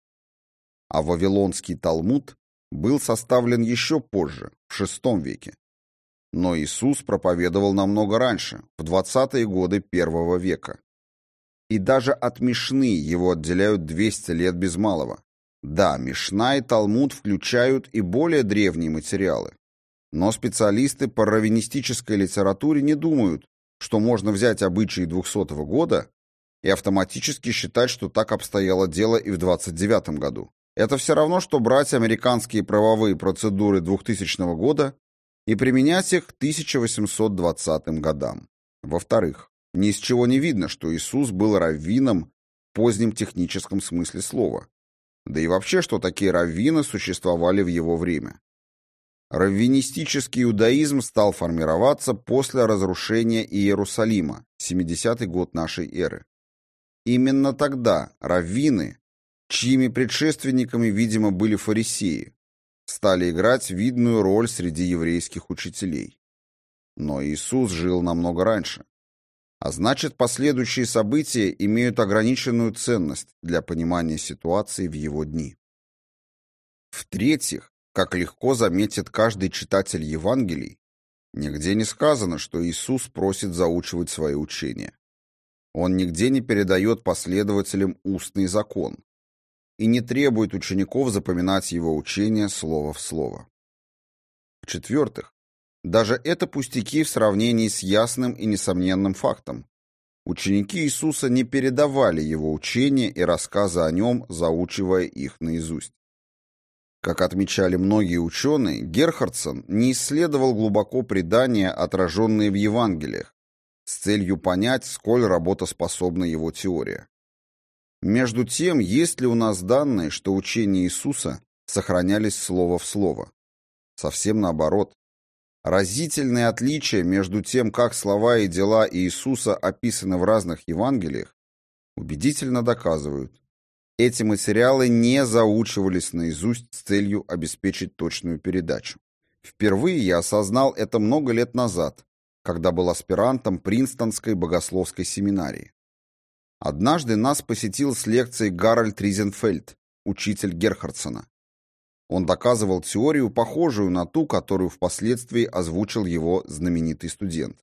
А Вавилонский Талмуд был составлен еще позже, в VI веке. Но Иисус проповедовал намного раньше, в 20-е годы первого века. И даже от Мишны его отделяют 200 лет без малого. Да, Мишна и Талмуд включают и более древние материалы. Но специалисты по раввинистической литературе не думают, что можно взять обычаи 200 года и автоматически считать, что так обстояло дело и в 29 году. Это все равно, что брать американские правовые процедуры 2000 года и применять их к 1820 годам. Во-вторых, ни из чего не видно, что Иисус был раввином в позднем техническом смысле слова. Да и вообще, что такие раввины существовали в его время. Раввинистический иудаизм стал формироваться после разрушения Иерусалима, 70-й год нашей эры. Именно тогда раввины, чьими предшественниками, видимо, были фарисеи, стали играть видную роль среди еврейских учителей. Но Иисус жил намного раньше. А значит, последующие события имеют ограниченную ценность для понимания ситуации в его дни. В-третьих, как легко заметит каждый читатель Евангелий, нигде не сказано, что Иисус просит заучивать свои учения. Он нигде не передает последователям устный закон и не требует учеников запоминать его учения слово в слово. В-четвертых, даже это пустяки в сравнении с ясным и несомненным фактом. Ученики Иисуса не передавали его учения и рассказы о нем, заучивая их наизусть. Как отмечали многие ученые, Герхардсон не исследовал глубоко предания, отраженные в Евангелиях, с целью понять, сколь работоспособна его теория. Между тем, есть ли у нас данные, что учения Иисуса сохранялись слово в слово? Совсем наоборот. Разительные отличия между тем, как слова и дела Иисуса описаны в разных Евангелиях, убедительно доказывают, эти материалы не заучивались наизусть с целью обеспечить точную передачу. Впервые я осознал это много лет назад, когда был аспирантом Принстонской богословской семинарии. Однажды нас посетил с лекцией Гарольд Ризенфельд, учитель Герхардсона. Он доказывал теорию, похожую на ту, которую впоследствии озвучил его знаменитый студент.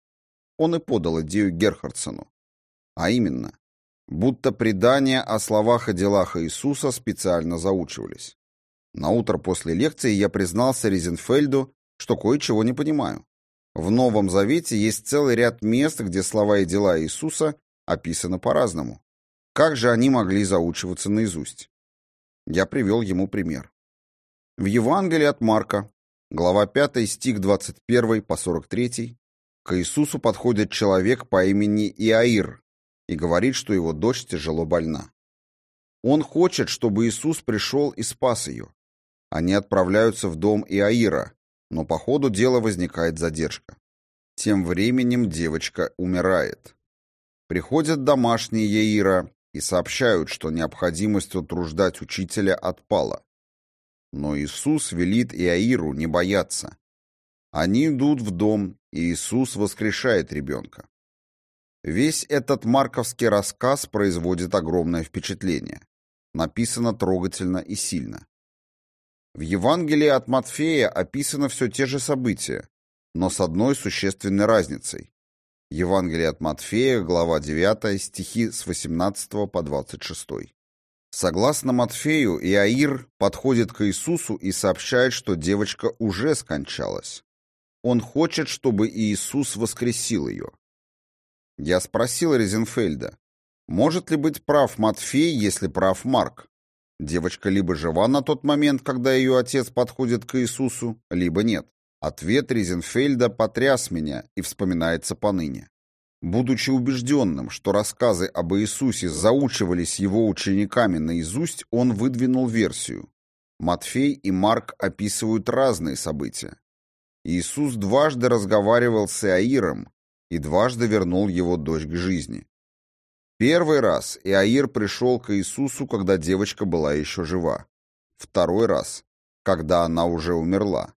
Он и подал идею Герхардсону. А именно, будто предания о словах и делах Иисуса специально заучивались. На утро после лекции я признался Ризенфельду, что кое-чего не понимаю. В Новом Завете есть целый ряд мест, где слова и дела Иисуса описаны по-разному. Как же они могли заучиваться наизусть? Я привел ему пример. В Евангелии от Марка, глава 5, стих 21 по 43, к Иисусу подходит человек по имени Иаир и говорит, что его дочь тяжело больна. Он хочет, чтобы Иисус пришел и спас ее. Они отправляются в дом Иаира, но по ходу дела возникает задержка. Тем временем девочка умирает. Приходят домашние Яира и сообщают, что необходимость утруждать учителя отпала. Но Иисус велит Иаиру не бояться. Они идут в дом, и Иисус воскрешает ребенка. Весь этот марковский рассказ производит огромное впечатление. Написано трогательно и сильно. В Евангелии от Матфея описано все те же события, но с одной существенной разницей. Евангелие от Матфея, глава 9, стихи с 18 по 26. Согласно Матфею, Иаир подходит к Иисусу и сообщает, что девочка уже скончалась. Он хочет, чтобы Иисус воскресил ее. Я спросил Резенфельда, может ли быть прав Матфей, если прав Марк? Девочка либо жива на тот момент, когда ее отец подходит к Иисусу, либо нет. Ответ Резенфельда потряс меня и вспоминается поныне. Будучи убежденным, что рассказы об Иисусе заучивались его учениками наизусть, он выдвинул версию. Матфей и Марк описывают разные события. Иисус дважды разговаривал с Иаиром и дважды вернул его дочь к жизни. Первый раз Иаир пришел к Иисусу, когда девочка была еще жива. Второй раз, когда она уже умерла.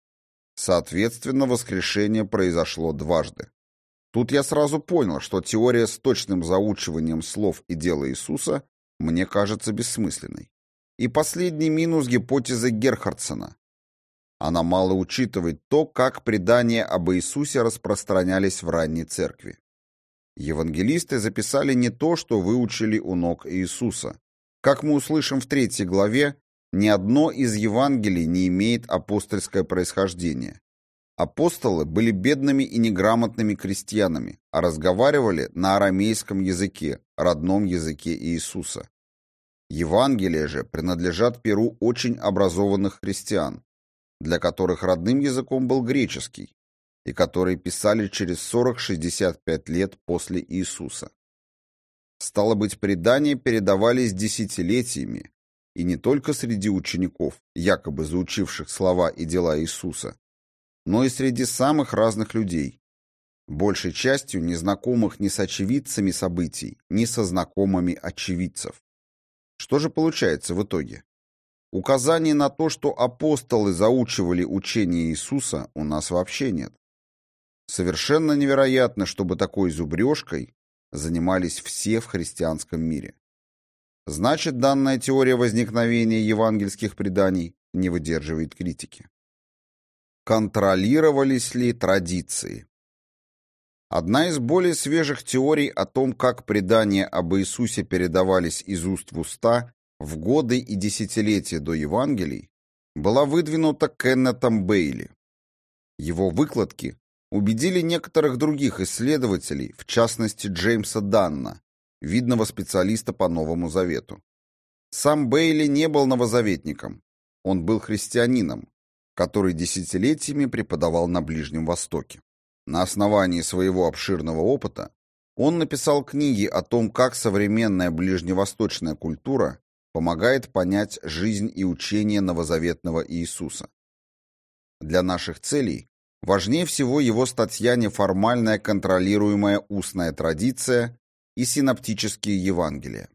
Соответственно, воскрешение произошло дважды. Тут я сразу понял, что теория с точным заучиванием слов и дела Иисуса мне кажется бессмысленной. И последний минус гипотезы Герхардсона. Она мало учитывает то, как предания об Иисусе распространялись в ранней церкви. Евангелисты записали не то, что выучили у ног Иисуса. Как мы услышим в третьей главе, ни одно из Евангелий не имеет апостольское происхождение. Апостолы были бедными и неграмотными крестьянами, а разговаривали на арамейском языке, родном языке Иисуса. Евангелия же принадлежат перу очень образованных христиан, для которых родным языком был греческий, и которые писали через 40-65 лет после Иисуса. Стало быть, предания передавались десятилетиями, и не только среди учеников, якобы заучивших слова и дела Иисуса, но и среди самых разных людей, большей частью незнакомых ни с очевидцами событий, ни со знакомыми очевидцев. Что же получается в итоге? Указаний на то, что апостолы заучивали учение Иисуса, у нас вообще нет. Совершенно невероятно, чтобы такой зубрежкой занимались все в христианском мире. Значит, данная теория возникновения евангельских преданий не выдерживает критики. Контролировались ли традиции? Одна из более свежих теорий о том, как предания об Иисусе передавались из уст в уста в годы и десятилетия до Евангелий, была выдвинута Кеннетом Бейли. Его выкладки убедили некоторых других исследователей, в частности Джеймса Данна, видного специалиста по Новому Завету. Сам Бейли не был новозаветником, он был христианином, который десятилетиями преподавал на Ближнем Востоке. На основании своего обширного опыта он написал книги о том, как современная ближневосточная культура помогает понять жизнь и учение новозаветного Иисуса. Для наших целей Важнее всего его статья «Неформальная контролируемая устная традиция» и «Синоптические Евангелия».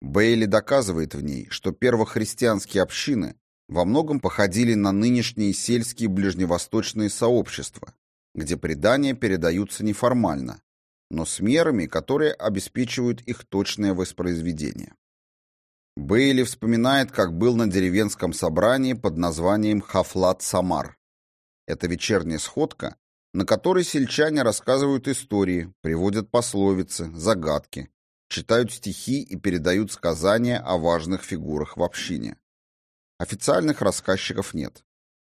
Бейли доказывает в ней, что первохристианские общины во многом походили на нынешние сельские ближневосточные сообщества, где предания передаются неформально, но с мерами, которые обеспечивают их точное воспроизведение. Бейли вспоминает, как был на деревенском собрании под названием Хафлат Самар. Это вечерняя сходка, на которой сельчане рассказывают истории, приводят пословицы, загадки, читают стихи и передают сказания о важных фигурах в общине. Официальных рассказчиков нет.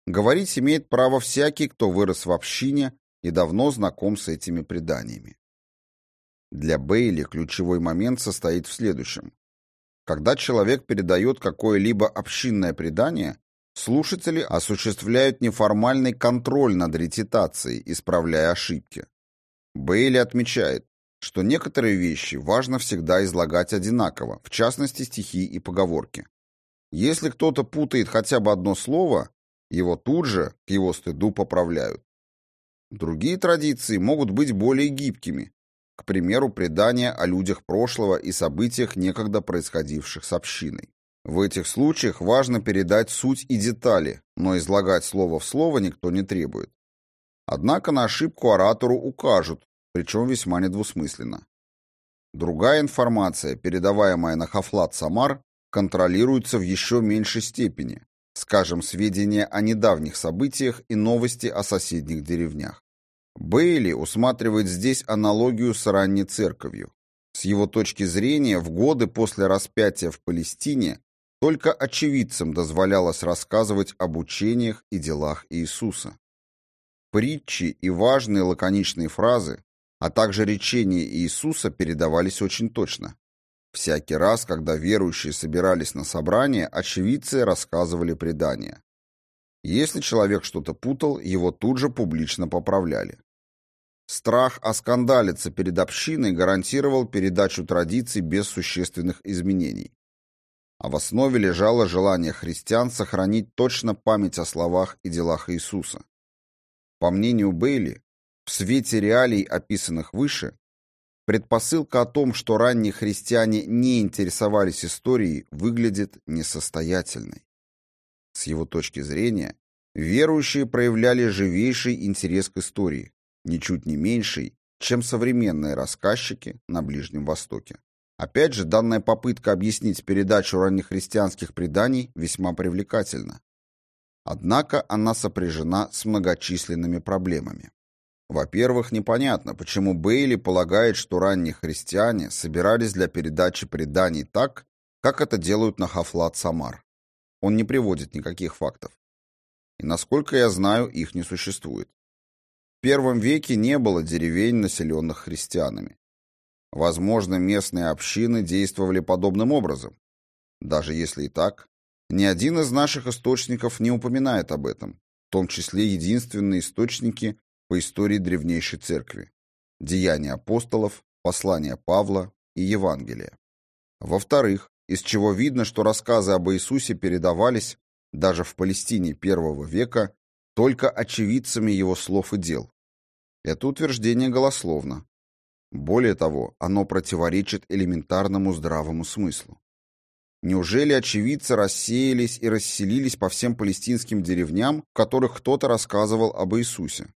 Говорить имеет право всякий, кто вырос в общине и давно знаком с этими преданиями. Для Бейли ключевой момент состоит в следующем. Когда человек передает какое-либо общинное предание, Слушатели осуществляют неформальный контроль над рецитацией, исправляя ошибки. Бейли отмечает, что некоторые вещи важно всегда излагать одинаково, в частности стихи и поговорки. Если кто-то путает хотя бы одно слово, его тут же, к его стыду, поправляют. Другие традиции могут быть более гибкими, к примеру, предания о людях прошлого и событиях, некогда происходивших с общиной. В этих случаях важно передать суть и детали, но излагать слово в слово никто не требует. Однако на ошибку оратору укажут, причем весьма недвусмысленно. Другая информация, передаваемая на Хафлат Самар, контролируется в еще меньшей степени, скажем, сведения о недавних событиях и новости о соседних деревнях. Бейли усматривает здесь аналогию с ранней церковью. С его точки зрения, в годы после распятия в Палестине только очевидцам дозволялось рассказывать об учениях и делах Иисуса. Притчи и важные лаконичные фразы, а также речения Иисуса передавались очень точно. Всякий раз, когда верующие собирались на собрание, очевидцы рассказывали предания. Если человек что-то путал, его тут же публично поправляли. Страх оскандалиться перед общиной гарантировал передачу традиций без существенных изменений а в основе лежало желание христиан сохранить точно память о словах и делах Иисуса. По мнению Бейли, в свете реалий, описанных выше, предпосылка о том, что ранние христиане не интересовались историей, выглядит несостоятельной. С его точки зрения, верующие проявляли живейший интерес к истории, ничуть не меньший, чем современные рассказчики на Ближнем Востоке. Опять же, данная попытка объяснить передачу раннехристианских преданий весьма привлекательна. Однако она сопряжена с многочисленными проблемами. Во-первых, непонятно, почему Бейли полагает, что ранние христиане собирались для передачи преданий так, как это делают на Хафлат Самар. Он не приводит никаких фактов. И насколько я знаю, их не существует. В первом веке не было деревень, населенных христианами. Возможно, местные общины действовали подобным образом. Даже если и так, ни один из наших источников не упоминает об этом, в том числе единственные источники по истории древнейшей церкви – Деяния апостолов, Послания Павла и Евангелия. Во-вторых, из чего видно, что рассказы об Иисусе передавались даже в Палестине первого века только очевидцами его слов и дел. Это утверждение голословно. Более того, оно противоречит элементарному здравому смыслу. Неужели очевидцы рассеялись и расселились по всем палестинским деревням, в которых кто-то рассказывал об Иисусе?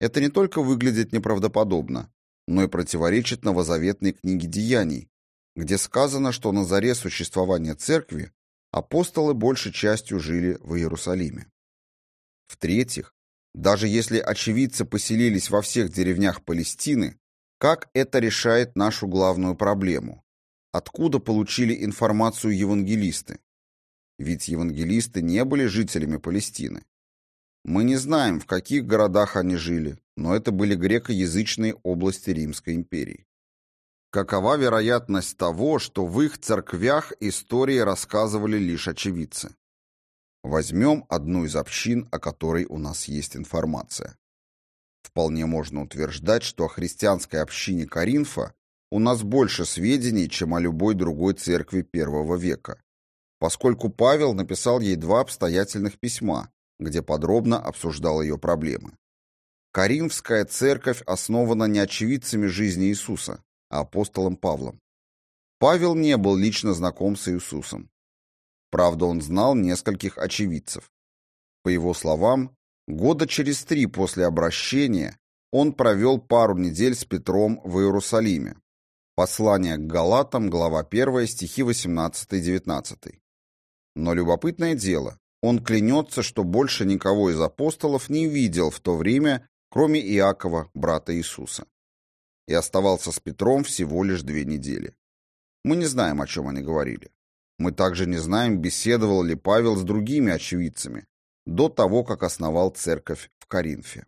Это не только выглядит неправдоподобно, но и противоречит новозаветной книге Деяний, где сказано, что на заре существования церкви апостолы большей частью жили в Иерусалиме. В-третьих, даже если очевидцы поселились во всех деревнях Палестины, как это решает нашу главную проблему? Откуда получили информацию евангелисты? Ведь евангелисты не были жителями Палестины. Мы не знаем, в каких городах они жили, но это были грекоязычные области Римской империи. Какова вероятность того, что в их церквях истории рассказывали лишь очевидцы? Возьмем одну из общин, о которой у нас есть информация. Вполне можно утверждать, что о христианской общине Коринфа у нас больше сведений, чем о любой другой церкви первого века, поскольку Павел написал ей два обстоятельных письма, где подробно обсуждал ее проблемы. Коринфская церковь основана не очевидцами жизни Иисуса, а апостолом Павлом. Павел не был лично знаком с Иисусом. Правда, он знал нескольких очевидцев. По его словам, года через три после обращения он провел пару недель с Петром в Иерусалиме. Послание к Галатам, глава 1, стихи 18-19. Но любопытное дело, он клянется, что больше никого из апостолов не видел в то время, кроме Иакова, брата Иисуса. И оставался с Петром всего лишь две недели. Мы не знаем, о чем они говорили. Мы также не знаем, беседовал ли Павел с другими очевидцами до того, как основал церковь в Коринфе.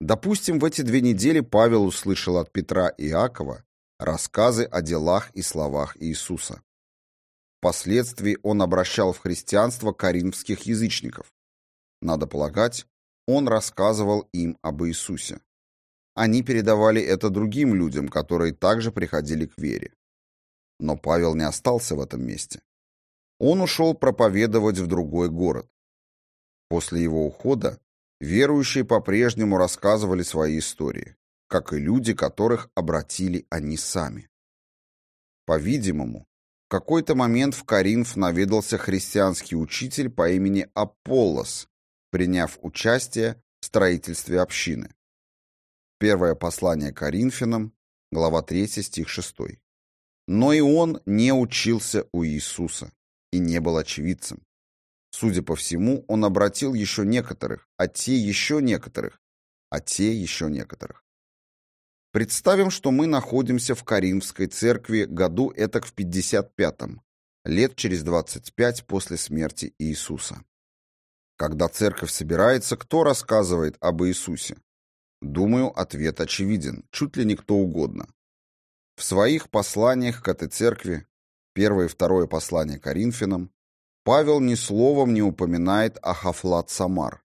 Допустим, в эти две недели Павел услышал от Петра и Иакова рассказы о делах и словах Иисуса. Впоследствии он обращал в христианство коринфских язычников. Надо полагать, он рассказывал им об Иисусе. Они передавали это другим людям, которые также приходили к вере. Но Павел не остался в этом месте. Он ушел проповедовать в другой город. После его ухода верующие по-прежнему рассказывали свои истории, как и люди, которых обратили они сами. По-видимому, в какой-то момент в Каринф наведался христианский учитель по имени Аполлос, приняв участие в строительстве общины. Первое послание Коринфянам, глава 3, стих 6. Но и он не учился у Иисуса и не был очевидцем. Судя по всему, он обратил еще некоторых, а те еще некоторых, а те еще некоторых. Представим, что мы находимся в Каримской церкви году этак в 55-м, лет через 25 после смерти Иисуса. Когда церковь собирается, кто рассказывает об Иисусе? Думаю, ответ очевиден, чуть ли не кто угодно. В своих посланиях к этой церкви, первое и второе послание Коринфянам, Павел ни словом не упоминает о Хафлат Самар,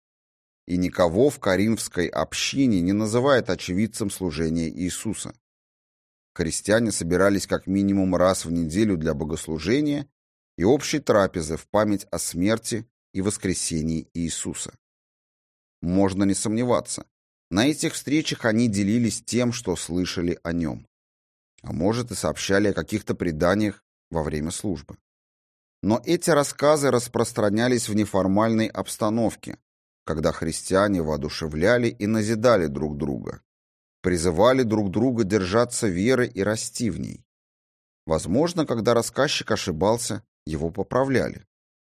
и никого в Каримской общине не называет очевидцем служения Иисуса. Христиане собирались как минимум раз в неделю для богослужения и общей трапезы в память о смерти и воскресении Иисуса. Можно не сомневаться, на этих встречах они делились тем, что слышали о нем. А может и сообщали о каких-то преданиях во время службы. Но эти рассказы распространялись в неформальной обстановке, когда христиане воодушевляли и назидали друг друга, призывали друг друга держаться веры и расти в ней. Возможно, когда рассказчик ошибался, его поправляли.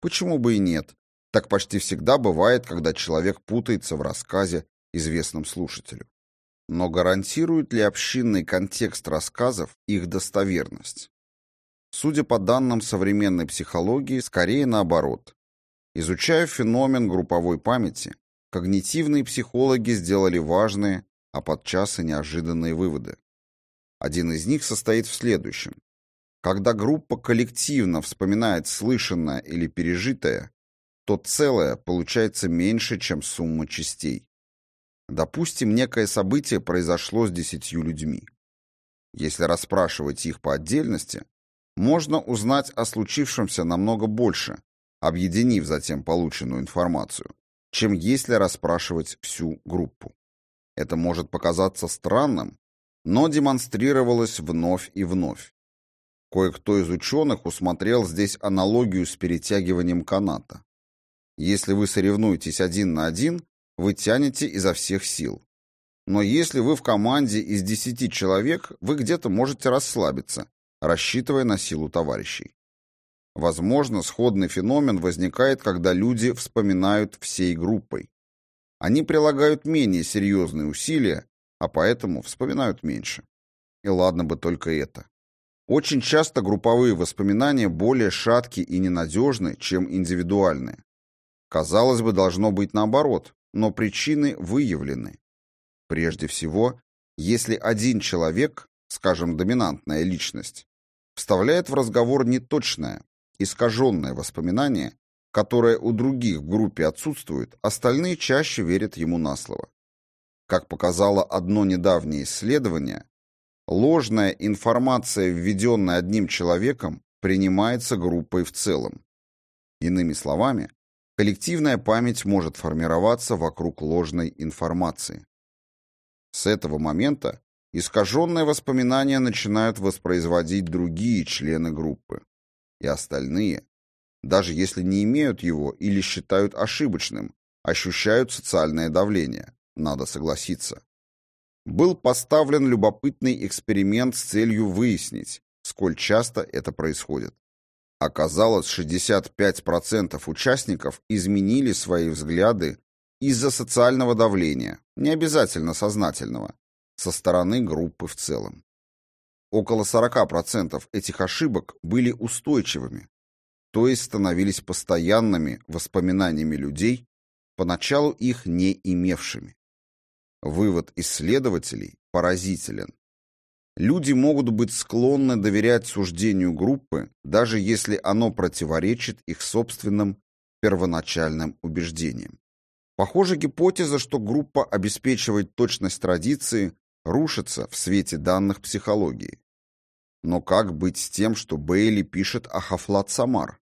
Почему бы и нет? Так почти всегда бывает, когда человек путается в рассказе известном слушателю. Но гарантирует ли общинный контекст рассказов их достоверность? Судя по данным современной психологии, скорее наоборот. Изучая феномен групповой памяти, когнитивные психологи сделали важные, а подчас и неожиданные выводы. Один из них состоит в следующем. Когда группа коллективно вспоминает слышанное или пережитое, то целое получается меньше, чем сумма частей. Допустим, некое событие произошло с десятью людьми. Если расспрашивать их по отдельности, можно узнать о случившемся намного больше, объединив затем полученную информацию, чем если расспрашивать всю группу. Это может показаться странным, но демонстрировалось вновь и вновь. Кое-кто из ученых усмотрел здесь аналогию с перетягиванием каната. Если вы соревнуетесь один на один, вы тянете изо всех сил. Но если вы в команде из 10 человек, вы где-то можете расслабиться, рассчитывая на силу товарищей. Возможно, сходный феномен возникает, когда люди вспоминают всей группой. Они прилагают менее серьезные усилия, а поэтому вспоминают меньше. И ладно бы только это. Очень часто групповые воспоминания более шатки и ненадежны, чем индивидуальные. Казалось бы, должно быть наоборот, но причины выявлены. Прежде всего, если один человек, скажем, доминантная личность, вставляет в разговор неточное, искаженное воспоминание, которое у других в группе отсутствует, остальные чаще верят ему на слово. Как показало одно недавнее исследование, ложная информация, введенная одним человеком, принимается группой в целом. Иными словами, Коллективная память может формироваться вокруг ложной информации. С этого момента искаженные воспоминания начинают воспроизводить другие члены группы. И остальные, даже если не имеют его или считают ошибочным, ощущают социальное давление, надо согласиться. Был поставлен любопытный эксперимент с целью выяснить, сколь часто это происходит. Оказалось, 65% участников изменили свои взгляды из-за социального давления, не обязательно сознательного, со стороны группы в целом. Около 40% этих ошибок были устойчивыми, то есть становились постоянными воспоминаниями людей, поначалу их не имевшими. Вывод исследователей поразителен. Люди могут быть склонны доверять суждению группы, даже если оно противоречит их собственным первоначальным убеждениям. Похоже, гипотеза, что группа обеспечивает точность традиции, рушится в свете данных психологии. Но как быть с тем, что Бейли пишет о Хафлат Самар?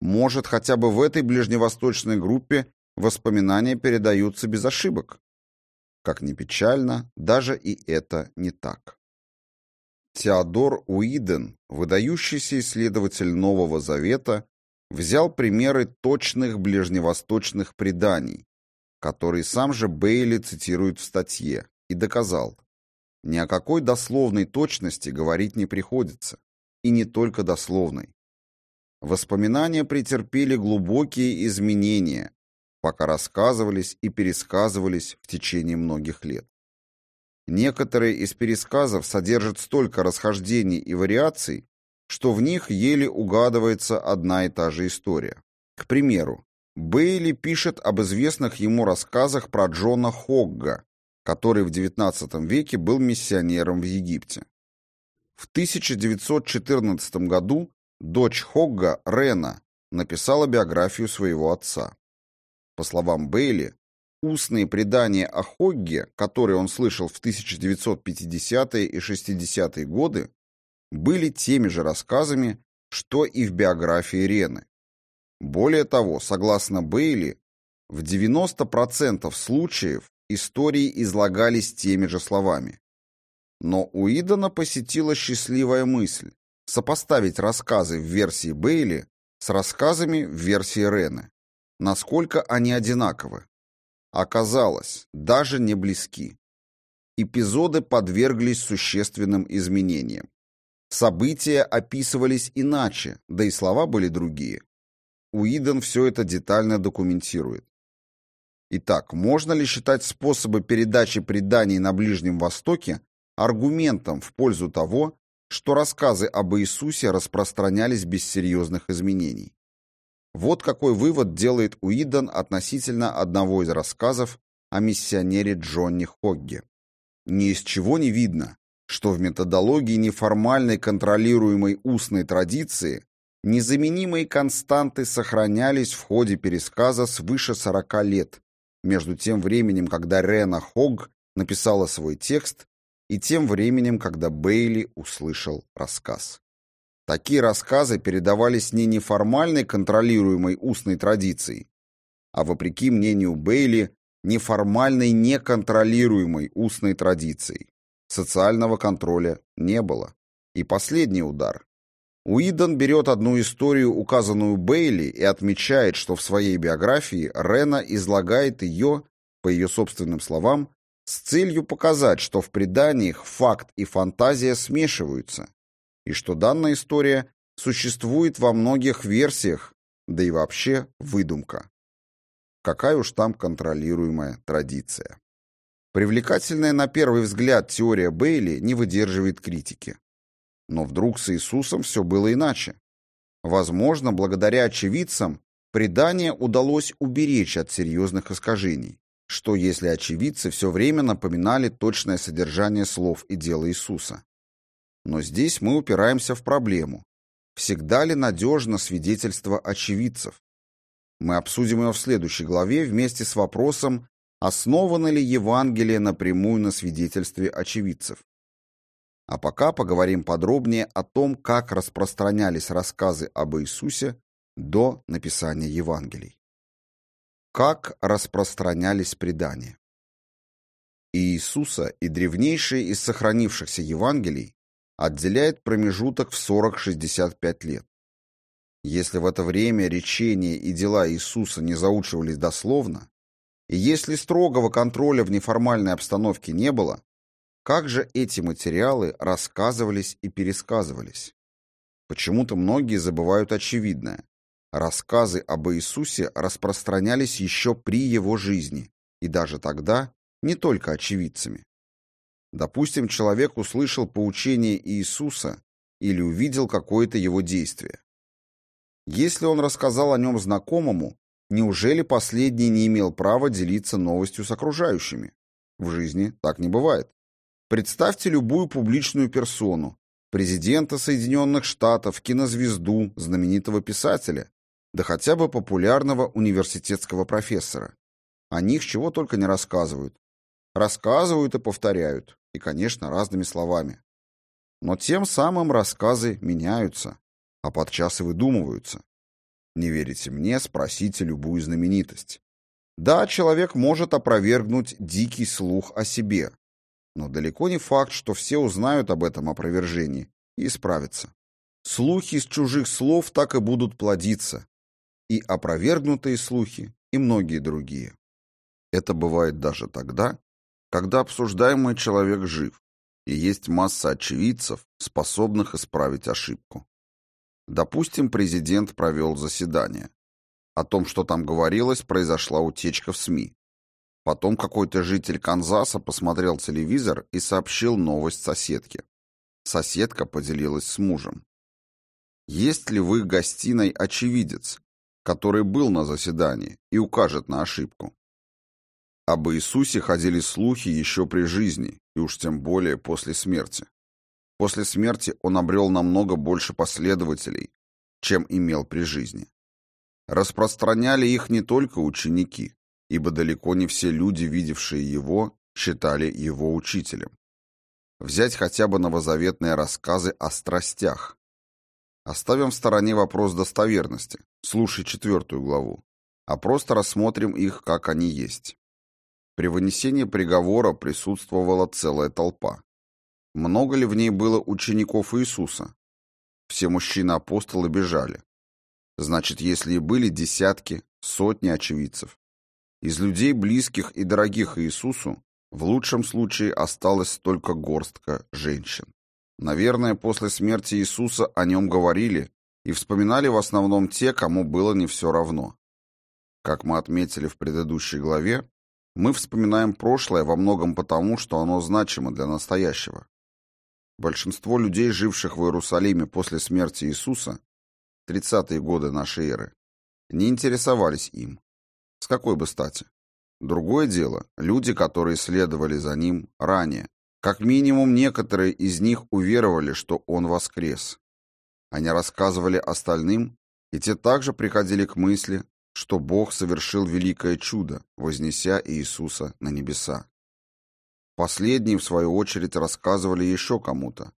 Может, хотя бы в этой ближневосточной группе воспоминания передаются без ошибок? Как ни печально, даже и это не так. Теодор Уиден, выдающийся исследователь Нового Завета, взял примеры точных ближневосточных преданий, которые сам же Бейли цитирует в статье, и доказал, ни о какой дословной точности говорить не приходится, и не только дословной. Воспоминания претерпели глубокие изменения, пока рассказывались и пересказывались в течение многих лет. Некоторые из пересказов содержат столько расхождений и вариаций, что в них еле угадывается одна и та же история. К примеру, Бейли пишет об известных ему рассказах про Джона Хогга, который в XIX веке был миссионером в Египте. В 1914 году дочь Хогга, Рена, написала биографию своего отца. По словам Бейли, Устные предания о Хогге, которые он слышал в 1950-е и 60-е годы, были теми же рассказами, что и в биографии Рены. Более того, согласно Бейли, в 90% случаев истории излагались теми же словами. Но у Идона посетила счастливая мысль сопоставить рассказы в версии Бейли с рассказами в версии Рены. Насколько они одинаковы? Оказалось, даже не близки. Эпизоды подверглись существенным изменениям. События описывались иначе, да и слова были другие. Уидон все это детально документирует. Итак, можно ли считать способы передачи преданий на Ближнем Востоке аргументом в пользу того, что рассказы об Иисусе распространялись без серьезных изменений? Вот какой вывод делает Уидон относительно одного из рассказов о миссионере Джонни Хогге. Ни из чего не видно, что в методологии неформальной контролируемой устной традиции незаменимые константы сохранялись в ходе пересказа свыше 40 лет, между тем временем, когда Рена Хогг написала свой текст, и тем временем, когда Бейли услышал рассказ. Такие рассказы передавались не неформальной контролируемой устной традицией, а, вопреки мнению Бейли, неформальной неконтролируемой устной традицией. Социального контроля не было. И последний удар. Уидон берет одну историю, указанную Бейли, и отмечает, что в своей биографии Рена излагает ее, по ее собственным словам, с целью показать, что в преданиях факт и фантазия смешиваются, и что данная история существует во многих версиях, да и вообще выдумка. Какая уж там контролируемая традиция. Привлекательная на первый взгляд теория Бейли не выдерживает критики. Но вдруг с Иисусом все было иначе. Возможно, благодаря очевидцам предание удалось уберечь от серьезных искажений. Что если очевидцы все время напоминали точное содержание слов и дела Иисуса? Но здесь мы упираемся в проблему. Всегда ли надежно свидетельство очевидцев? Мы обсудим ее в следующей главе вместе с вопросом, основано ли Евангелие напрямую на свидетельстве очевидцев. А пока поговорим подробнее о том, как распространялись рассказы об Иисусе до написания Евангелий. Как распространялись предания? Иисуса и древнейшие из сохранившихся Евангелий отделяет промежуток в 40-65 лет. Если в это время речения и дела Иисуса не заучивались дословно, и если строгого контроля в неформальной обстановке не было, как же эти материалы рассказывались и пересказывались? Почему-то многие забывают очевидное. Рассказы об Иисусе распространялись еще при его жизни, и даже тогда не только очевидцами. Допустим, человек услышал поучение Иисуса или увидел какое-то его действие. Если он рассказал о нем знакомому, неужели последний не имел права делиться новостью с окружающими? В жизни так не бывает. Представьте любую публичную персону, президента Соединенных Штатов, кинозвезду, знаменитого писателя, да хотя бы популярного университетского профессора. О них чего только не рассказывают. Рассказывают и повторяют, и, конечно, разными словами. Но тем самым рассказы меняются, а подчас и выдумываются. Не верите мне, спросите любую знаменитость. Да, человек может опровергнуть дикий слух о себе, но далеко не факт, что все узнают об этом опровержении и исправятся. Слухи из чужих слов так и будут плодиться. И опровергнутые слухи, и многие другие. Это бывает даже тогда, когда обсуждаемый человек жив, и есть масса очевидцев, способных исправить ошибку. Допустим, президент провел заседание. О том, что там говорилось, произошла утечка в СМИ. Потом какой-то житель Канзаса посмотрел телевизор и сообщил новость соседке. Соседка поделилась с мужем. Есть ли в их гостиной очевидец, который был на заседании и укажет на ошибку? Об Иисусе ходили слухи еще при жизни, и уж тем более после смерти. После смерти он обрел намного больше последователей, чем имел при жизни. Распространяли их не только ученики, ибо далеко не все люди, видевшие его, считали его учителем. Взять хотя бы новозаветные рассказы о страстях. Оставим в стороне вопрос достоверности, слушай четвертую главу, а просто рассмотрим их, как они есть. При вынесении приговора присутствовала целая толпа. Много ли в ней было учеников Иисуса? Все мужчины-апостолы бежали. Значит, если и были десятки, сотни очевидцев, из людей, близких и дорогих Иисусу, в лучшем случае осталась только горстка женщин. Наверное, после смерти Иисуса о нем говорили и вспоминали в основном те, кому было не все равно. Как мы отметили в предыдущей главе, мы вспоминаем прошлое во многом потому, что оно значимо для настоящего. Большинство людей, живших в Иерусалиме после смерти Иисуса, 30-е годы нашей эры, не интересовались им. С какой бы стати? Другое дело, люди, которые следовали за ним ранее. Как минимум, некоторые из них уверовали, что он воскрес. Они рассказывали остальным, и те также приходили к мысли, что Бог совершил великое чудо, вознеся Иисуса на небеса. Последние, в свою очередь, рассказывали еще кому-то.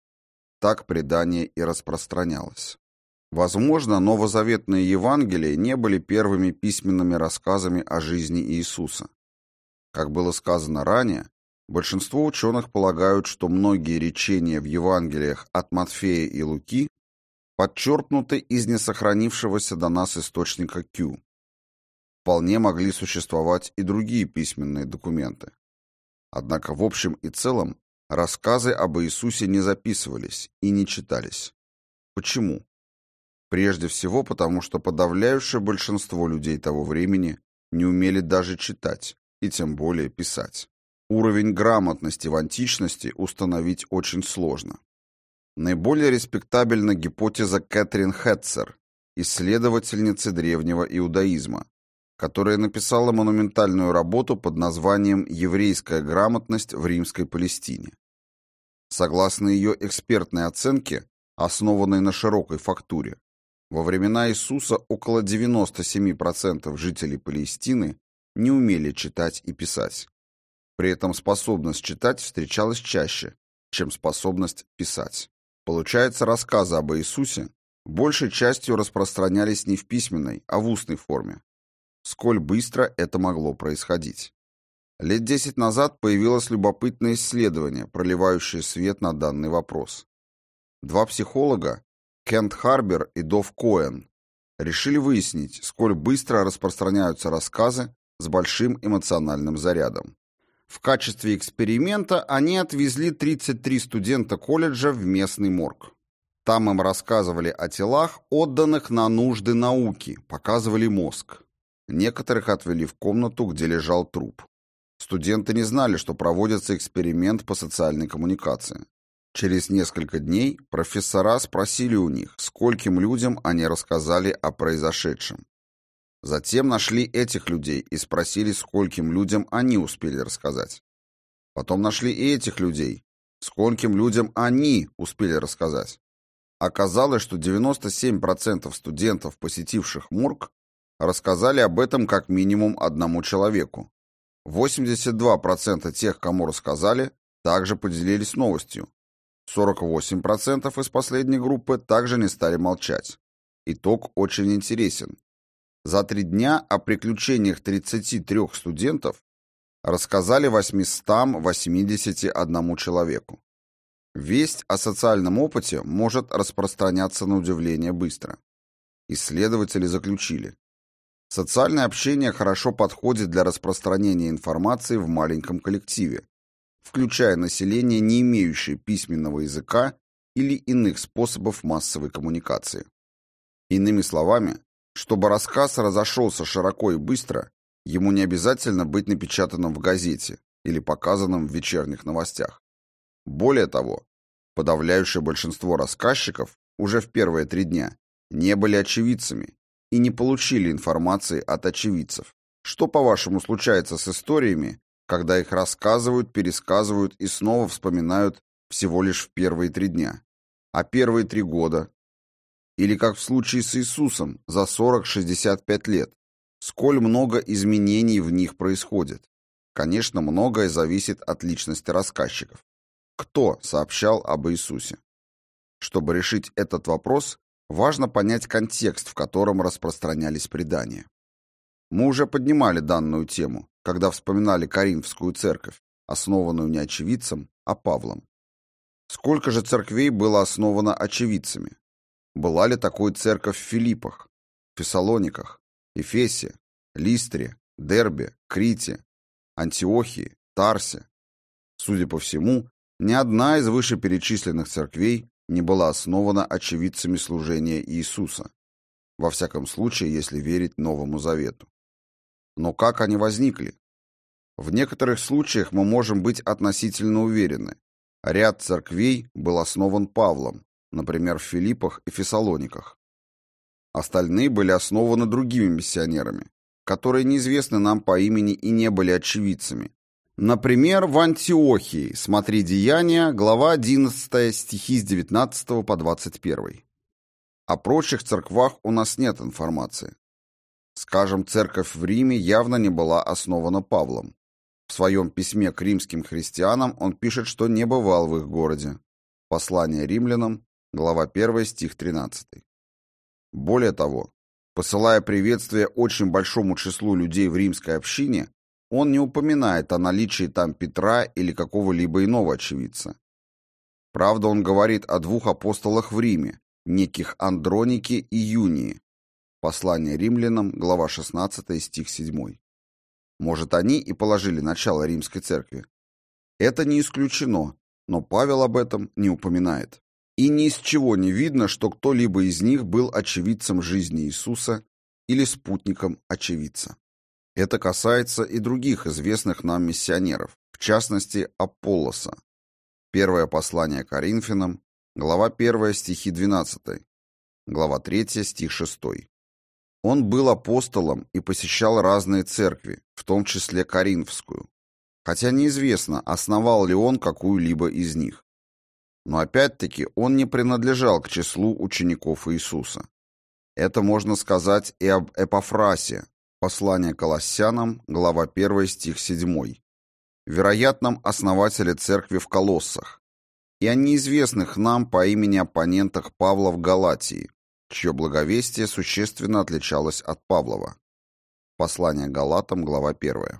Так предание и распространялось. Возможно, новозаветные Евангелия не были первыми письменными рассказами о жизни Иисуса. Как было сказано ранее, большинство ученых полагают, что многие речения в Евангелиях от Матфея и Луки подчеркнуты из несохранившегося до нас источника Q. Вполне могли существовать и другие письменные документы. Однако в общем и целом рассказы об Иисусе не записывались и не читались. Почему? Прежде всего потому, что подавляющее большинство людей того времени не умели даже читать, и тем более писать. Уровень грамотности в античности установить очень сложно. Наиболее респектабельна гипотеза Кэтрин Хетцер, исследовательницы древнего иудаизма, которая написала монументальную работу под названием «Еврейская грамотность в римской Палестине». Согласно ее экспертной оценке, основанной на широкой фактуре, во времена Иисуса около 97% жителей Палестины не умели читать и писать. При этом способность читать встречалась чаще, чем способность писать. Получается, рассказы об Иисусе большей частью распространялись не в письменной, а в устной форме. Сколь быстро это могло происходить. Лет десять назад появилось любопытное исследование, проливающее свет на данный вопрос. Два психолога, Кент Харбер и Дов Коэн решили выяснить, сколь быстро распространяются рассказы с большим эмоциональным зарядом. В качестве эксперимента они отвезли 33 студента колледжа в местный морг. Там им рассказывали о телах, отданных на нужды науки, показывали мозг. Некоторых отвели в комнату, где лежал труп. Студенты не знали, что проводится эксперимент по социальной коммуникации. Через несколько дней профессора спросили у них, скольким людям они рассказали о произошедшем. Затем нашли этих людей и спросили, скольким людям они успели рассказать. Потом нашли и этих людей, скольким людям они успели рассказать. Оказалось, что 97% студентов, посетивших морг, рассказали об этом как минимум одному человеку. 82% тех, кому рассказали, также поделились новостью, 48% из последней группы также не стали молчать. Итог очень интересен. За три дня о приключениях 33 студентов рассказали 881 человеку. Весть о социальном опыте может распространяться на удивление быстро. Исследователи заключили. Социальное общение хорошо подходит для распространения информации в маленьком коллективе, включая население, не имеющее письменного языка или иных способов массовой коммуникации. Иными словами, чтобы рассказ разошелся широко и быстро, ему не обязательно быть напечатанным в газете или показанным в вечерних новостях. Более того, подавляющее большинство рассказчиков уже в первые три дня не были очевидцами и не получили информации от очевидцев. Что, по-вашему, случается с историями, когда их рассказывают, пересказывают и снова вспоминают всего лишь в первые три дня. А первые три года? Или как в случае с Иисусом, за 40-65 лет? Сколь много изменений в них происходит? Конечно, многое зависит от личности рассказчиков. Кто сообщал об Иисусе? Чтобы решить этот вопрос, важно понять контекст, в котором распространялись предания. Мы уже поднимали данную тему, когда вспоминали Коринфскую церковь, основанную не очевидцем, а Павлом. Сколько же церквей было основано очевидцами? Была ли такой церковь в Филиппах, Фессалониках, Эфесе, Листре, Дербе, Крите, Антиохии, Тарсе? Судя по всему, ни одна из вышеперечисленных церквей не была основана очевидцами служения Иисуса, во всяком случае, если верить Новому Завету. Но как они возникли? В некоторых случаях мы можем быть относительно уверены. Ряд церквей был основан Павлом, например, в Филиппах и Фессалониках. Остальные были основаны другими миссионерами, которые неизвестны нам по имени и не были очевидцами. Например, в Антиохии, смотри Деяния, глава 11, стихи с 19 по 21. О прочих церквах у нас нет информации. Скажем, церковь в Риме явно не была основана Павлом. В своем письме к римским христианам он пишет, что не бывал в их городе. Послание римлянам, глава 1, стих 13. Более того, посылая приветствие очень большому числу людей в римской общине, он не упоминает о наличии там Петра или какого-либо иного очевидца. Правда, он говорит о двух апостолах в Риме, неких Андронике и Юнии. Послание римлянам, глава 16, стих 7. Может, они и положили начало римской церкви. Это не исключено, но Павел об этом не упоминает. И ни с чего не видно, что кто-либо из них был очевидцем жизни Иисуса или спутником очевидца. Это касается и других известных нам миссионеров, в частности Аполлоса. Первое послание Коринфянам, глава 1, стихи 12, глава 3, стих 6. Он был апостолом и посещал разные церкви, в том числе Коринфскую, хотя неизвестно, основал ли он какую-либо из них. Но опять-таки он не принадлежал к числу учеников Иисуса. Это можно сказать и об Эпофрасе, послание Колоссянам, глава 1, стих 7, вероятном основателе церкви в Колоссах, и о неизвестных нам по имени оппонентах Павла в Галатии, чье благовестие существенно отличалось от Павлова. Послание Галатам, глава 1.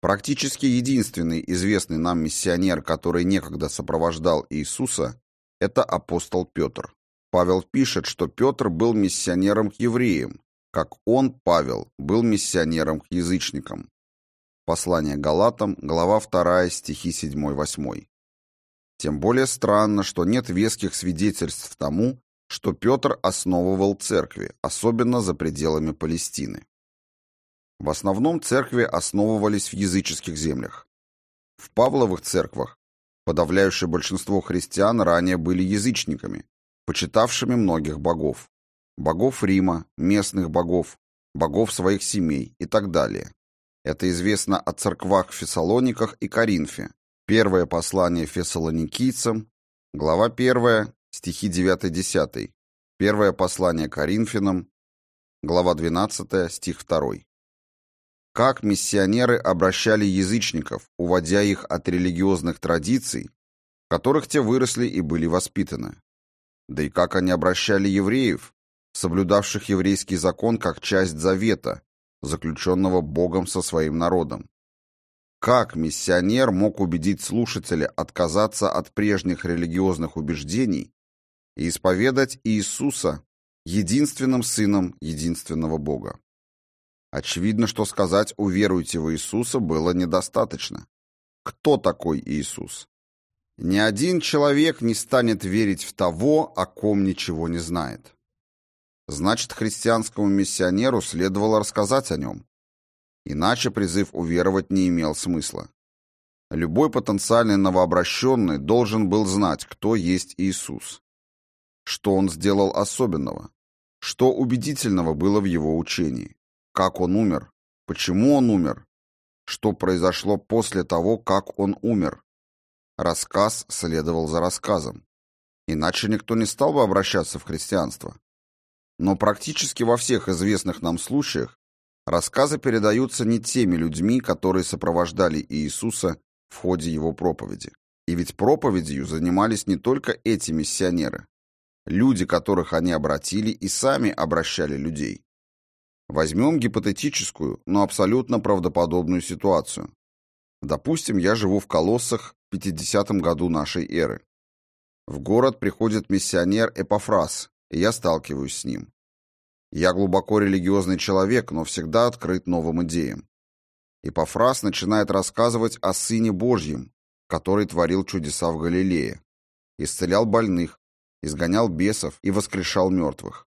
Практически единственный известный нам миссионер, который некогда сопровождал Иисуса, это апостол Петр. Павел пишет, что Петр был миссионером к евреям, как он, Павел, был миссионером к язычникам. Послание Галатам, глава 2, стихи 7-8. Тем более странно, что нет веских свидетельств тому, что Петр основывал церкви, особенно за пределами Палестины. В основном церкви основывались в языческих землях. В Павловых церквах подавляющее большинство христиан ранее были язычниками, почитавшими многих богов. Богов Рима, местных богов, богов своих семей и так далее. Это известно о церквах в Фессалониках и Коринфе. Первое послание фессалоникийцам, глава 1, стихи 9-10. Первое послание Коринфянам, глава 12, стих 2 как миссионеры обращали язычников, уводя их от религиозных традиций, в которых те выросли и были воспитаны. Да и как они обращали евреев, соблюдавших еврейский закон как часть завета, заключенного Богом со своим народом. Как миссионер мог убедить слушателя отказаться от прежних религиозных убеждений и исповедать Иисуса единственным сыном единственного Бога? Очевидно, что сказать «уверуйте в Иисуса» было недостаточно. Кто такой Иисус? Ни один человек не станет верить в того, о ком ничего не знает. Значит, христианскому миссионеру следовало рассказать о нем. Иначе призыв уверовать не имел смысла. Любой потенциальный новообращенный должен был знать, кто есть Иисус. Что он сделал особенного? Что убедительного было в его учении? Как он умер? Почему он умер? Что произошло после того, как он умер? Рассказ следовал за рассказом. Иначе никто не стал бы обращаться в христианство. Но практически во всех известных нам случаях рассказы передаются не теми людьми, которые сопровождали Иисуса в ходе его проповеди. И ведь проповедью занимались не только эти миссионеры. Люди, которых они обратили, и сами обращали людей. Возьмем гипотетическую, но абсолютно правдоподобную ситуацию. Допустим, я живу в Колоссах в 50 году нашей эры. В город приходит миссионер Эпофраз, и я сталкиваюсь с ним. Я глубоко религиозный человек, но всегда открыт новым идеям. Эпофраз начинает рассказывать о Сыне Божьем, который творил чудеса в Галилее. исцелял больных, изгонял бесов и воскрешал мертвых.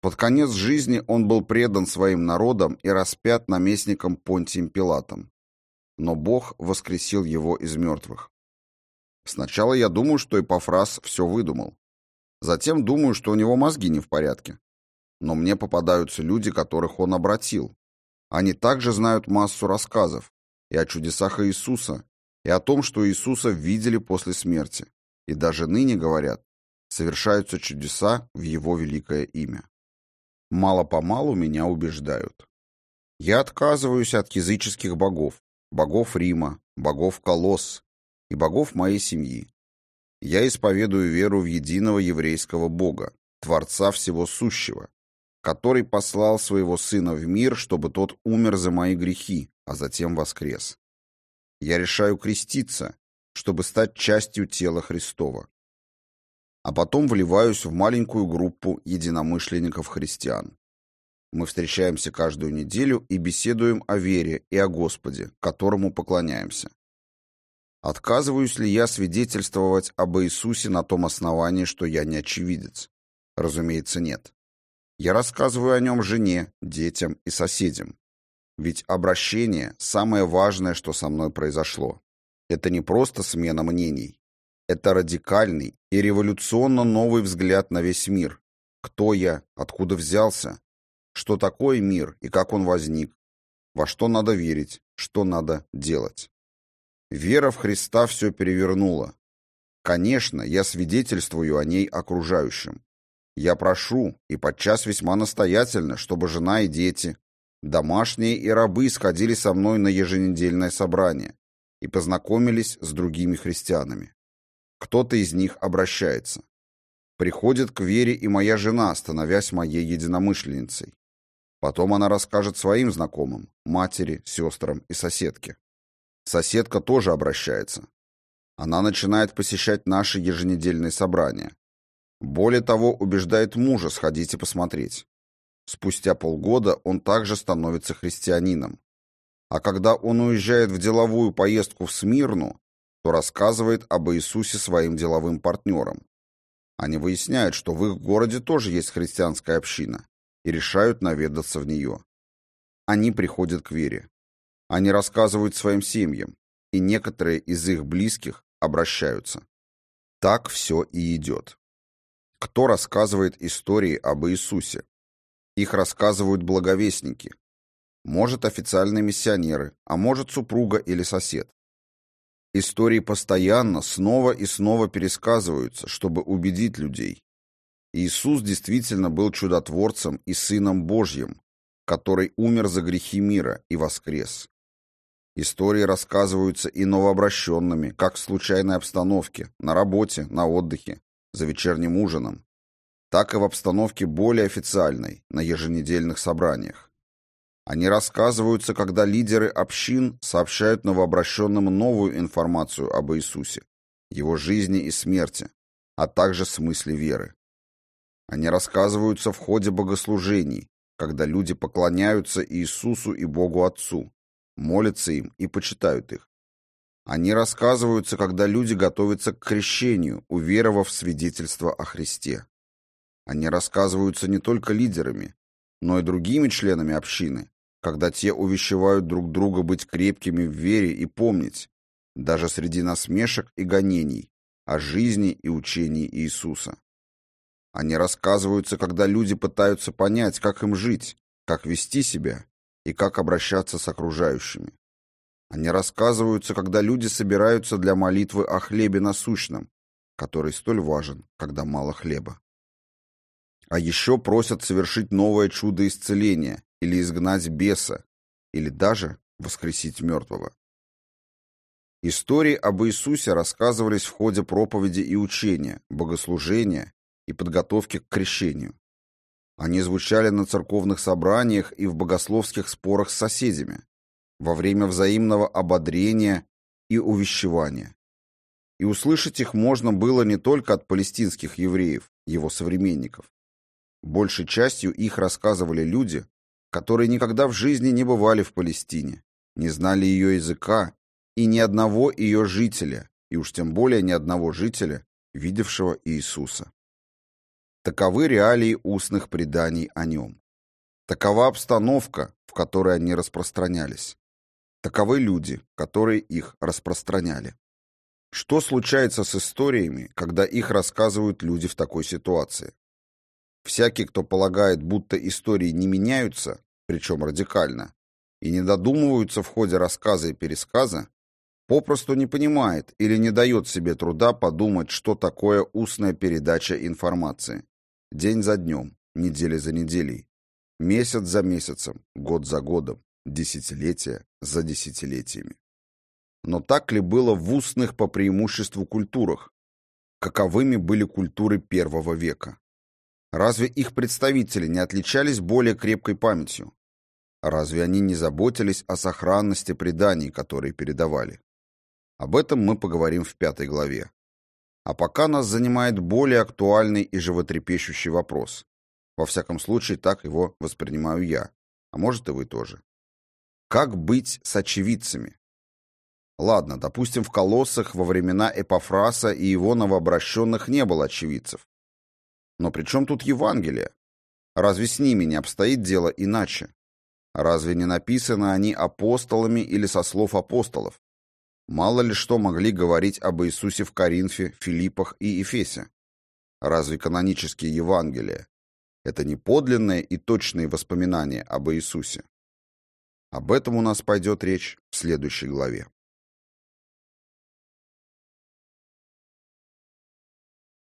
Под конец жизни он был предан своим народам и распят наместником Понтием Пилатом. Но Бог воскресил его из мертвых. Сначала я думаю, что Эпофраз все выдумал. Затем думаю, что у него мозги не в порядке. Но мне попадаются люди, которых он обратил. Они также знают массу рассказов и о чудесах Иисуса, и о том, что Иисуса видели после смерти. И даже ныне говорят, совершаются чудеса в Его великое имя. Мало-помалу меня убеждают. Я отказываюсь от языческих богов, богов Рима, богов Колосс и богов моей семьи. Я исповедую веру в единого еврейского Бога, Творца всего сущего, который послал своего Сына в мир, чтобы тот умер за мои грехи, а затем воскрес. Я решаю креститься, чтобы стать частью тела Христова. А потом вливаюсь в маленькую группу единомышленников-христиан. Мы встречаемся каждую неделю и беседуем о вере и о Господе, которому поклоняемся. Отказываюсь ли я свидетельствовать об Иисусе на том основании, что я не очевидец? Разумеется, нет. Я рассказываю о нем жене, детям и соседям. Ведь обращение – самое важное, что со мной произошло. Это не просто смена мнений. Это радикальный и революционно новый взгляд на весь мир. Кто я, откуда взялся, что такое мир и как он возник, во что надо верить, что надо делать. Вера в Христа все перевернула. Конечно, я свидетельствую о ней окружающим. Я прошу, и подчас весьма настоятельно, чтобы жена и дети, домашние и рабы сходили со мной на еженедельное собрание и познакомились с другими христианами. Кто-то из них обращается. Приходит к вере и моя жена, становясь моей единомышленницей. Потом она расскажет своим знакомым, матери, сестрам и соседке. Соседка тоже обращается. Она начинает посещать наши еженедельные собрания. Более того, убеждает мужа сходить и посмотреть. Спустя полгода он также становится христианином. А когда он уезжает в деловую поездку в Смирну, то рассказывает об Иисусе своим деловым партнерам. Они выясняют, что в их городе тоже есть христианская община, и решают наведаться в нее. Они приходят к вере. Они рассказывают своим семьям, и некоторые из их близких обращаются. Так все и идет. Кто рассказывает истории об Иисусе? Их рассказывают благовестники. Может, официальные миссионеры, а может, супруга или сосед. Истории постоянно, снова и снова пересказываются, чтобы убедить людей. Иисус действительно был чудотворцем и Сыном Божьим, который умер за грехи мира и воскрес. Истории рассказываются и новообращенными, как в случайной обстановке, на работе, на отдыхе, за вечерним ужином, так и в обстановке более официальной, на еженедельных собраниях. Они рассказываются, когда лидеры общин сообщают новообращенным новую информацию об Иисусе, его жизни и смерти, а также смысле веры. Они рассказываются в ходе богослужений, когда люди поклоняются Иисусу и Богу Отцу, молятся им и почитают их. Они рассказываются, когда люди готовятся к крещению, уверовав в свидетельство о Христе. Они рассказываются не только лидерами, но и другими членами общины, когда те увещевают друг друга быть крепкими в вере и помнить, даже среди насмешек и гонений, о жизни и учении Иисуса. Они рассказываются, когда люди пытаются понять, как им жить, как вести себя и как обращаться с окружающими. Они рассказываются, когда люди собираются для молитвы о хлебе насущном, который столь важен, когда мало хлеба. А еще просят совершить новое чудо исцеления или изгнать беса, или даже воскресить мертвого. Истории об Иисусе рассказывались в ходе проповеди и учения, богослужения и подготовки к крещению. Они звучали на церковных собраниях и в богословских спорах с соседями, во время взаимного ободрения и увещевания. И услышать их можно было не только от палестинских евреев, его современников. Большей частью их рассказывали люди, которые никогда в жизни не бывали в Палестине, не знали ее языка и ни одного ее жителя, и уж тем более ни одного жителя, видевшего Иисуса. Таковы реалии устных преданий о нем. Такова обстановка, в которой они распространялись. Таковы люди, которые их распространяли. Что случается с историями, когда их рассказывают люди в такой ситуации? Всякий, кто полагает, будто истории не меняются, причем радикально, и не додумываются в ходе рассказа и пересказа, попросту не понимает или не дает себе труда подумать, что такое устная передача информации. День за днем, неделя за неделей, месяц за месяцем, год за годом, десятилетия за десятилетиями. Но так ли было в устных по преимуществу культурах? Каковыми были культуры первого века? Разве их представители не отличались более крепкой памятью? Разве они не заботились о сохранности преданий, которые передавали? Об этом мы поговорим в пятой главе. А пока нас занимает более актуальный и животрепещущий вопрос. Во всяком случае, так его воспринимаю я. А может и вы тоже. Как быть с очевидцами? Ладно, допустим, в колоссах во времена Эпофраса и его новообращенных не было очевидцев. Но при чем тут Евангелие? Разве с ними не обстоит дело иначе? Разве не написаны они апостолами или со слов апостолов? Мало ли что могли говорить об Иисусе в Коринфе, Филиппах и Ефесе? Разве канонические Евангелия – это не подлинные и точные воспоминания об Иисусе? Об этом у нас пойдет речь в следующей главе.